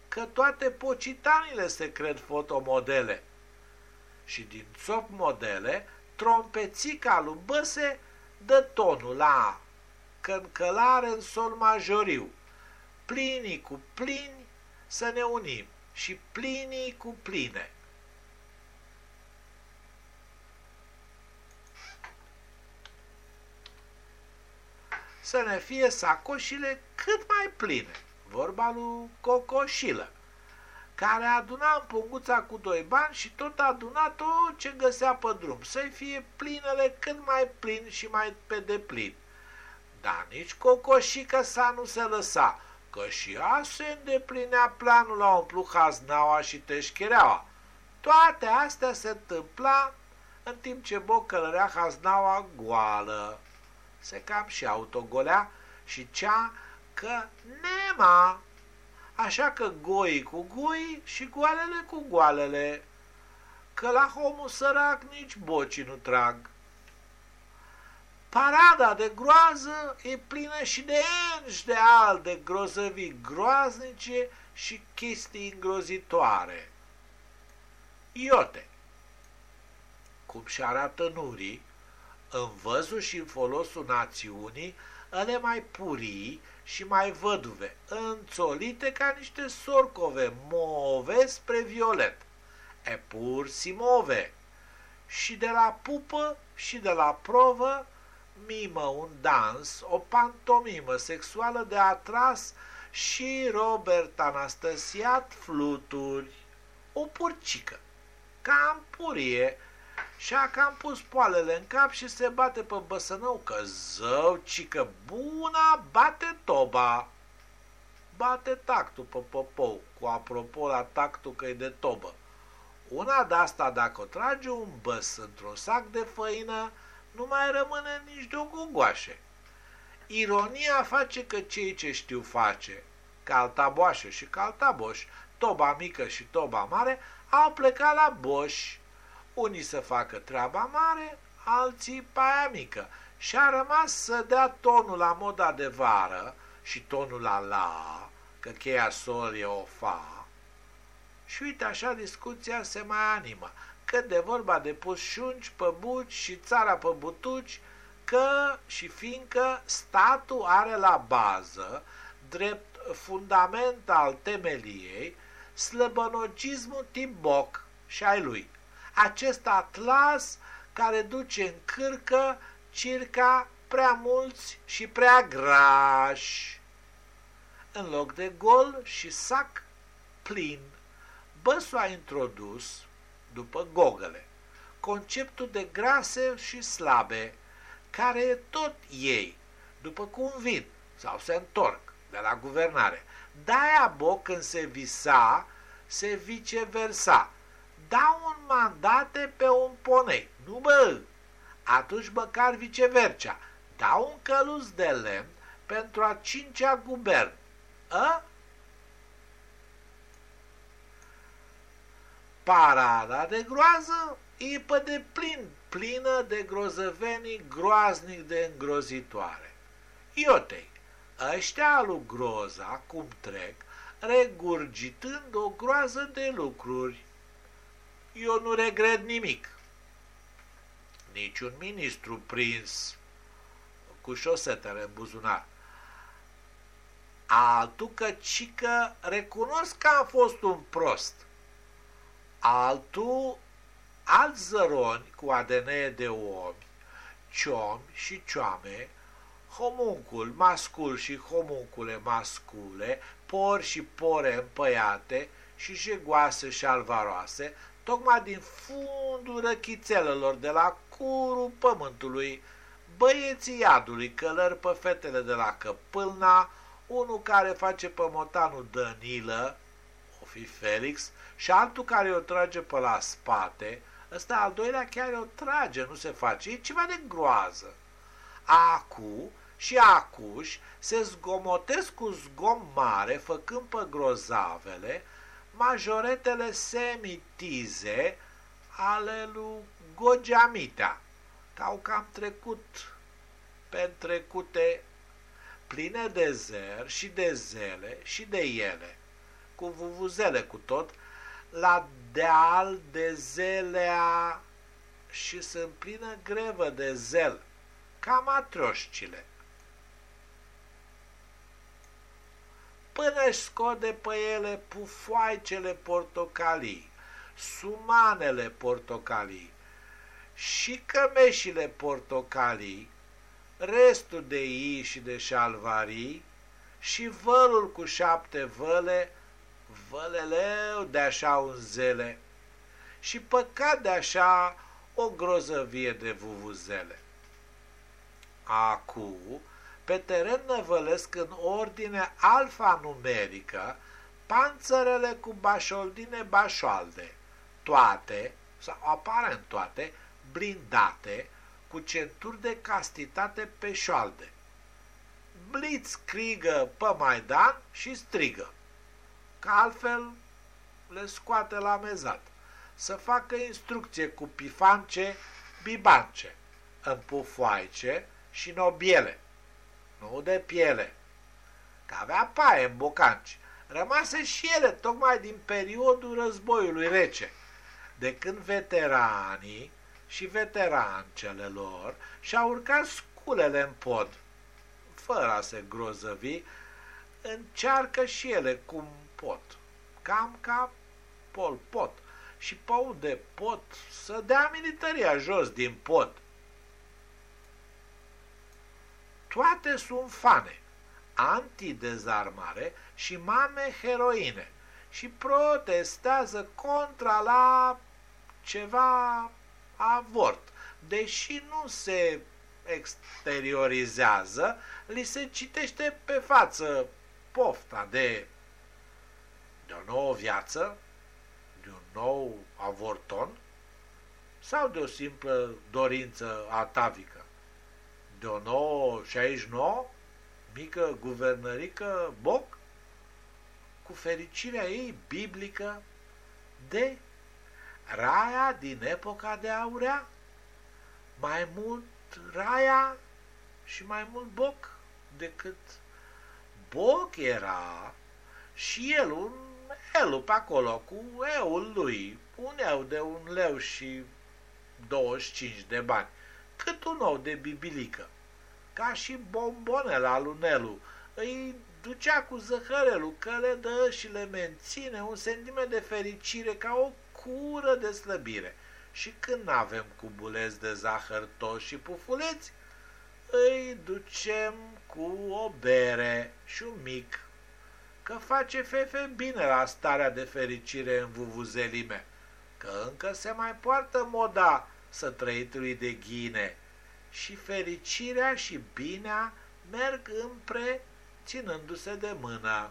S1: că toate pocitanile se cred fotomodele. Și din țop modele, trompețica lui Băse dă tonul la călare în sol majoriu, plinii cu plini să ne unim și plinii cu pline. să ne fie sacoșile cât mai pline. Vorba lui Cocoșilă, care aduna în punguța cu doi bani și tot aduna tot ce găsea pe drum, să fie plinele cât mai plin și mai pe deplin. Dar nici Cocoșică sa nu se lăsa, că și ea se îndeplinea planul la umplu haznaua și teșchereaua. Toate astea se întâmpla în timp ce bocălărea haznaua goală se cam și autogolea și cea că nema. Așa că goi cu goi și goalele cu goalele, că la homul sărac nici bocii nu trag. Parada de groază e plină și de enși de alte grozăvii groaznice și chestii îngrozitoare. Iote, cum și arată Nurii, în văzul și în folosul națiunii, ele mai purii și mai văduve, înțolite ca niște sorcove, move spre violet, e pur si move. Și de la pupă și de la provă, mimă un dans, o pantomimă sexuală de atras și Robert Anastasiat fluturi, o purcică, cam purie, și a cam pus poalele în cap și se bate pe băsănău că zău, cică buna bate toba. Bate tactul pe popou, cu apropo la tactul că e de tobă. Una de asta dacă o trage un băs într-un sac de făină, nu mai rămâne nici de o gugoașe. Ironia face că cei ce știu face, caltaboașă și caltaboș, toba mică și toba mare, au plecat la boși unii să facă treaba mare, alții pe aia mică. Și a rămas să dea tonul la moda de vară și tonul la la, că cheia sol e o fa. Și uite așa discuția se mai animă, cât de vorba de pus șunci pe buci și țara pe butuci, că și fiindcă statul are la bază, drept fundament al temeliei, slăbănocismul tip boc și ai lui acest atlas care duce în cârcă circa prea mulți și prea grași. În loc de gol și sac plin, Băsu a introdus, după Gogăle, conceptul de grase și slabe, care e tot ei, după cum vin sau se întorc de la guvernare. De-aia Boc când se visa, se viceversa, dau un mandate pe un ponei. Nu bă, atunci măcar viceversa. dau un căluț de lemn pentru a cincea gubern. A? Parada de groază e pe de plin, plină de grozăvenii groaznic de îngrozitoare. Iotei, ăștia lui groza, cum trec, regurgitând o groază de lucruri. Eu nu regret nimic. Niciun ministru prins cu șosetele în buzunar. Altul că cică recunosc că am fost un prost. Altul, alți zăroni cu ADN de om, ciomi și cioame, homuncul mascul și homuncule mascule, por și pore împăiate și jegoase și alvaroase, tocmai din fundul răchițelelor de la curul pământului, băieții iadului călări pe fetele de la Căpâlna, unul care face pe motanul Danilă, o fi Felix, și altul care o trage pe la spate, ăsta al doilea chiar o trage, nu se face, e ceva de groază. Acu și acuși se zgomotesc cu zgom mare, făcând pe grozavele, majoretele semitize ale lui Gogeamitea, că au cam trecut pe trecute pline de zer și de zele și de ele, cu vuvuzele cu tot, la deal de zelea și sunt plină grevă de zel, ca matroșcile. Până își scode pe ele pufoaicele portocalii, sumanele portocalii și cămeșile portocalii, restul de ii și de șalvarii și vălul cu șapte văle, văleleu de așa un zele și păcat de așa o grozăvie de vuvuzele. Acu, pe teren năvălesc în ordine alfanumerică panțărele cu bașoldine bașoalde, toate, sau aparent toate, blindate, cu centuri de castitate pe șoalde. Blitz strigă pe Maidan și strigă, că altfel le scoate la mezat, să facă instrucție cu pifance, bibance, în pufoaice și nobiele, nu de piele, că avea paie în bocanci, rămase și ele tocmai din periodul războiului rece, de când veteranii și veterancele lor și-au urcat sculele în pod, fără a se grozăvi, încearcă și ele cum pot, cam ca Pol Pot, și pe unde pot să dea militaria jos din pod. Toate sunt fane, antidezarmare și mame heroine și protestează contra la ceva avort. Deși nu se exteriorizează, li se citește pe față pofta de, de o nouă viață, de un nou avorton sau de o simplă dorință atavică, de o nouă 69, mică guvernărică boc, cu fericirea ei biblică de Raia din epoca de aurea, mai mult Raia și mai mult Boc decât Boc era și el un elu pe acolo cu eul lui, un eu de un leu și 25 de bani, cât un ou de bibilică, ca și bombonela lui Nelu, îi ducea cu zăhărelul că le dă și le menține un sentiment de fericire ca o cură de slăbire. Și când avem cubuleți de zahăr toți și pufuleți, îi ducem cu o bere și un mic, că face fefe bine la starea de fericire în vuvuzelime, că încă se mai poartă moda să trăitului de ghine și fericirea și binea merg împre ținându-se de mână.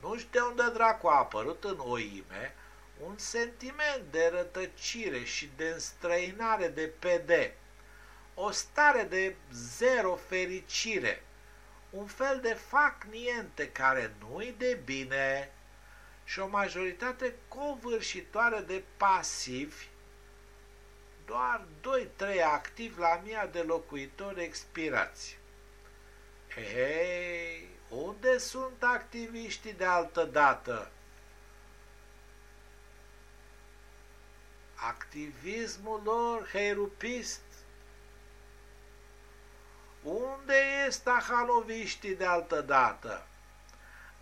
S1: Nu știu de unde dracu a apărut în oime un sentiment de rătăcire și de înstrăinare de PD, o stare de zero fericire, un fel de fac niente care nu-i de bine și o majoritate covârșitoare de pasivi, doar 2-3 activi la mia de locuitori expirați. Hei, unde sunt activiștii de altă dată? Activismul lor heirupist unde este ahaloviștii de altă dată?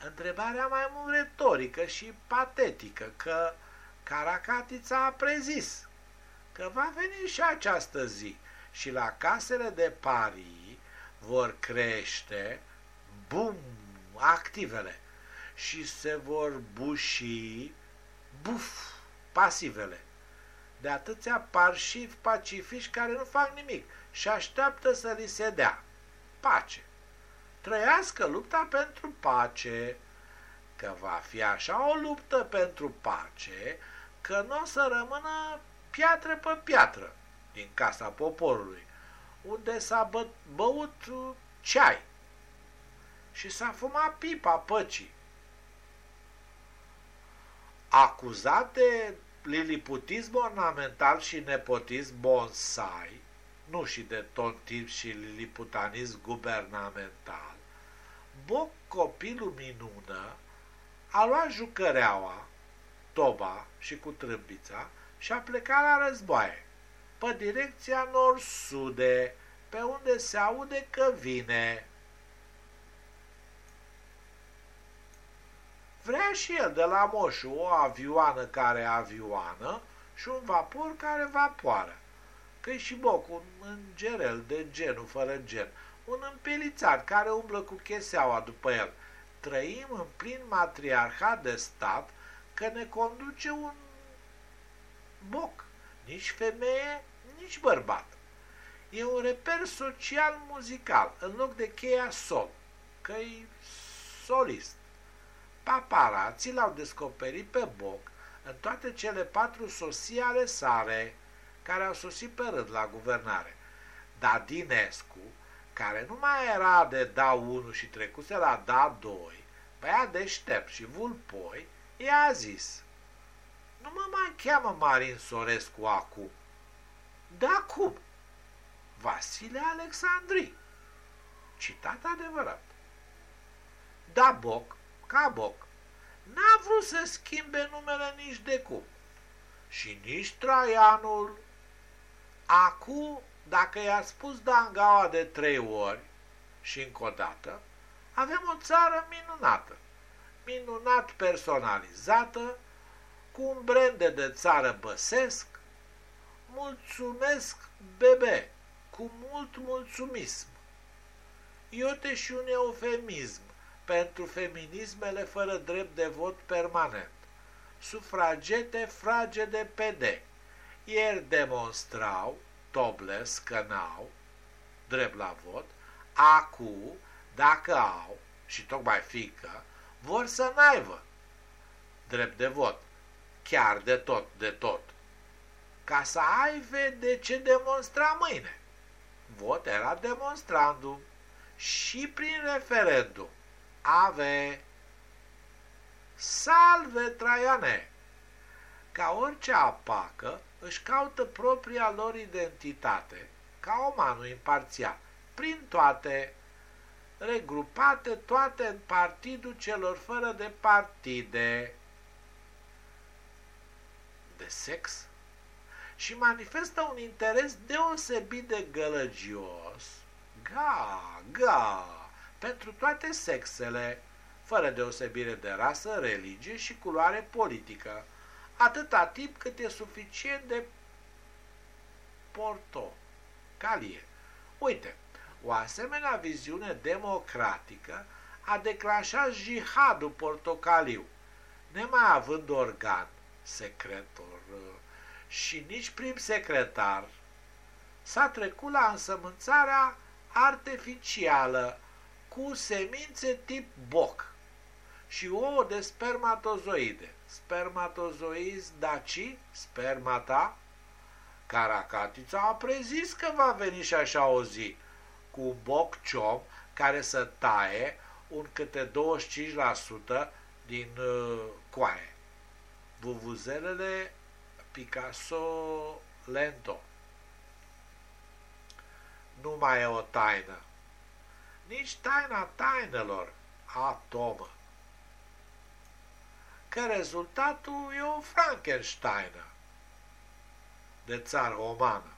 S1: Întrebarea mai mult retorică și patetică, că Caracatița a prezis că va veni și această zi și la casele de parii vor crește, bum, activele și se vor buși, buf, pasivele de atâția parșivi pacifici care nu fac nimic și așteaptă să li se dea pace. Trăiască lupta pentru pace, că va fi așa o luptă pentru pace, că nu o să rămână piatră pe piatră din casa poporului, unde s-a bă băut ceai și s-a fumat pipa păcii. Acuzat de liliputism ornamental și nepotism bonsai, nu și de tontism și liliputanism guvernamental, Boc copilul minună a luat jucăreaua, toba și cu trâmbița și a plecat la războaie, pe direcția nord-sude, pe unde se aude că vine. Vrea și el de la moșu o avioană care avioană și un vapor care vapoară. Că și boc, un îngerel de genul fără gen, un împelițat care umblă cu cheseaua după el. Trăim în plin matriarhat de stat că ne conduce un boc, nici femeie, nici bărbat. E un reper social-muzical, în loc de cheia sol, că e solist. Paparații l-au descoperit pe Boc în toate cele patru sosii ale sare, care au sosit pe rând la guvernare. Dar Dinescu, care nu mai era de da 1 și trecuse la da 2, băiat deștept și vulpoi, i-a zis, nu mă mai cheamă Marin Sorescu acum. Da cum? Vasile Alexandri. Citat adevărat. Da Boc, ca Boc, n-a vrut să schimbe numele nici de cum. Și nici Traianul. Acum, dacă i-a spus Dangaua de trei ori și încă o dată, avem o țară minunată, minunat personalizată, cu un brand de țară băsesc, mulțumesc bebe, cu mult mulțumism. Iote și un eufemism pentru feminismele fără drept de vot permanent. Sufragete frage de PD. Ieri demonstrau, tobles că n-au, drept la vot, acu, dacă au, și tocmai fică, vor să n-aibă drept de vot, chiar de tot, de tot, ca să ai de ce demonstra mâine. Vot era demonstrandum și prin referendum. Ave! Salve, Traiane! Ca orice apacă, își caută propria lor identitate, ca omanul imparțial, prin toate, regrupate toate în partidul celor fără de partide, de sex, și manifestă un interes deosebit de gălăgios, ga, ga, pentru toate sexele, fără deosebire de rasă, religie și culoare politică, atâta timp cât e suficient de porto, calie. Uite, o asemenea viziune democratică a declanșat jihadul portocaliu, nemai având organ, secretor și nici prim secretar, s-a trecut la însămânțarea artificială cu semințe tip boc și ouă de spermatozoide. Spermatozoizi daci, spermata, Caracatița a prezis că va veni și așa o zi, cu un boc ciom care să taie un câte 25% din uh, coaie. Vuvuzelele Picasso Lento. Nu mai e o taină. Nici taina tainelor atomă. Că rezultatul e o Frankensteină de țară omană,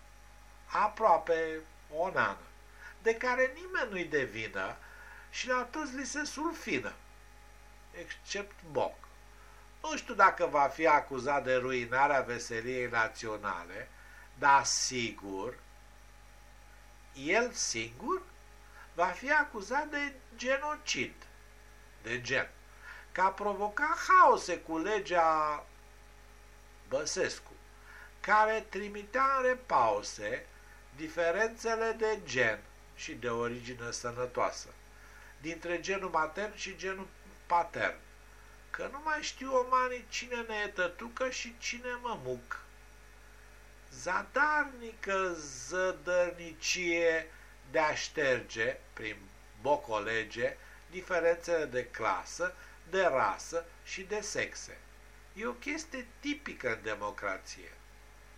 S1: aproape o nană, de care nimeni nu-i de vină și la toți li se sulfină, except Boc. Nu știu dacă va fi acuzat de ruinarea veseliei naționale, dar sigur, el singur va fi acuzat de genocid, de gen, că a provocat haose cu legea Băsescu, care trimitea în repause diferențele de gen și de origine sănătoasă dintre genul matern și genul patern. Că nu mai știu omanii cine ne e tătucă și cine mămuc. Zadarnică zădărnicie de a șterge, prin bocolege, diferențele de clasă, de rasă și de sexe. E o chestie tipică în democrație.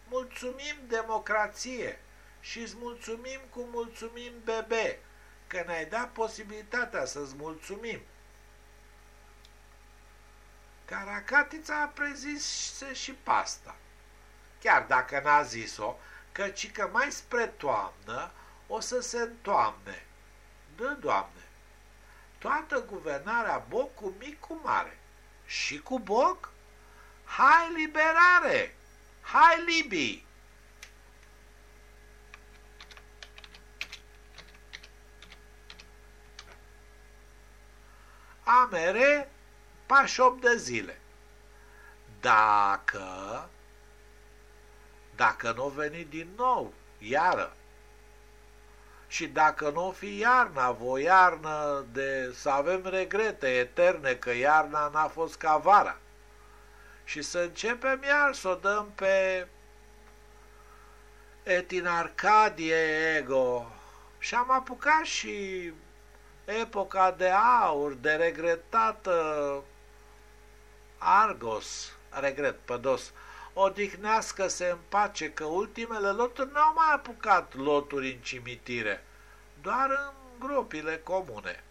S1: Mulțumim democrație și îți mulțumim cu mulțumim bebe, că ne-ai dat posibilitatea să-ți mulțumim. Caracatița a prezis și pasta, chiar dacă n-a zis-o, căci că mai spre toamnă o să se întoamne. Dă, Doamne! Toată guvernarea Boc cu mic cu mare. Și cu Boc? Hai liberare! Hai libii! Amere, pași 8 de zile. Dacă, dacă nu veni din nou, iară, și dacă nu o fi iarna, o iarnă de să avem regrete eterne că iarna n-a fost ca vara, și să începem iar să o dăm pe Etin Arcadie Ego. Și am apucat și epoca de aur, de regretată Argos, regret, pădos, odihnească-se în pace că ultimele loturi n-au mai apucat loturi în cimitire, doar în gropile comune.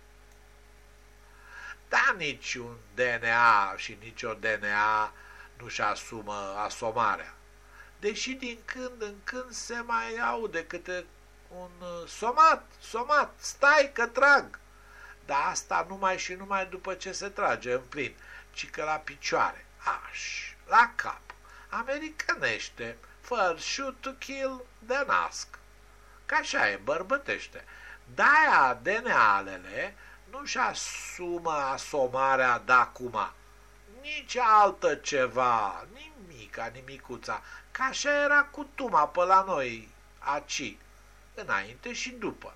S1: Da, niciun DNA și nicio DNA nu-și asumă asomarea. Deși din când în când se mai aude câte un uh, somat, somat, stai că trag. Dar asta numai și numai după ce se trage în plin, ci că la picioare, aș, la cap, americanește, fără shoot to kill, de nasc. Ca așa e, bărbătește. De-aia DNA-lele nu-și asumă asomarea de acum, nici altă ceva, nimica, nimicuța, ca așa era cu tuma pe la noi, aci, înainte și după.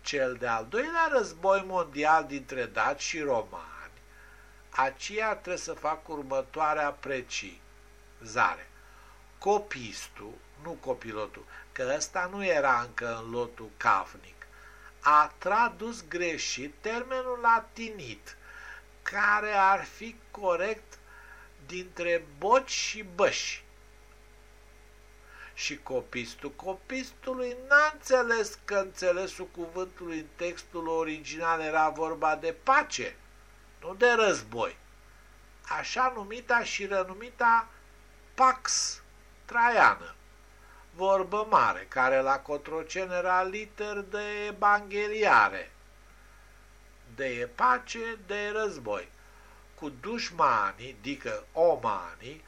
S1: Cel de-al doilea război mondial dintre daci și romani, aceea trebuie să fac următoarea precizare. Copistul, nu copilotul, că ăsta nu era încă în lotul cafnic, a tradus greșit termenul latinit, care ar fi corect dintre boci și băși. Și copistul copistului n-a înțeles că înțelesul cuvântului în textul original era vorba de pace, nu de război. Așa numita și renumita Pax Traiană, vorbă mare, care la Cotrocen era liter de evangheliare de pace, de război. Cu dușmanii, adică omanii,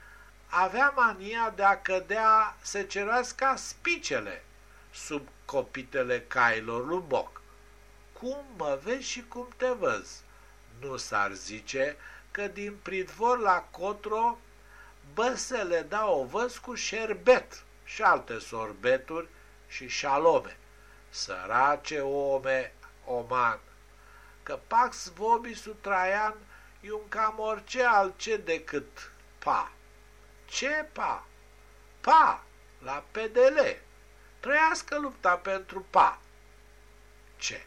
S1: avea mania de a cădea se cerească spicele sub copitele cailor lui Boc. Cum mă vezi și cum te văz? Nu s-ar zice că din pridvor la cotro bă să le dau văz cu șerbet și alte sorbeturi și șalome. Sărace ome, oman, că Pax Vobisu Traian e un cam orice altce decât pa. Ce pa? Pa! la PDL. Trăiască lupta pentru pa. Ce?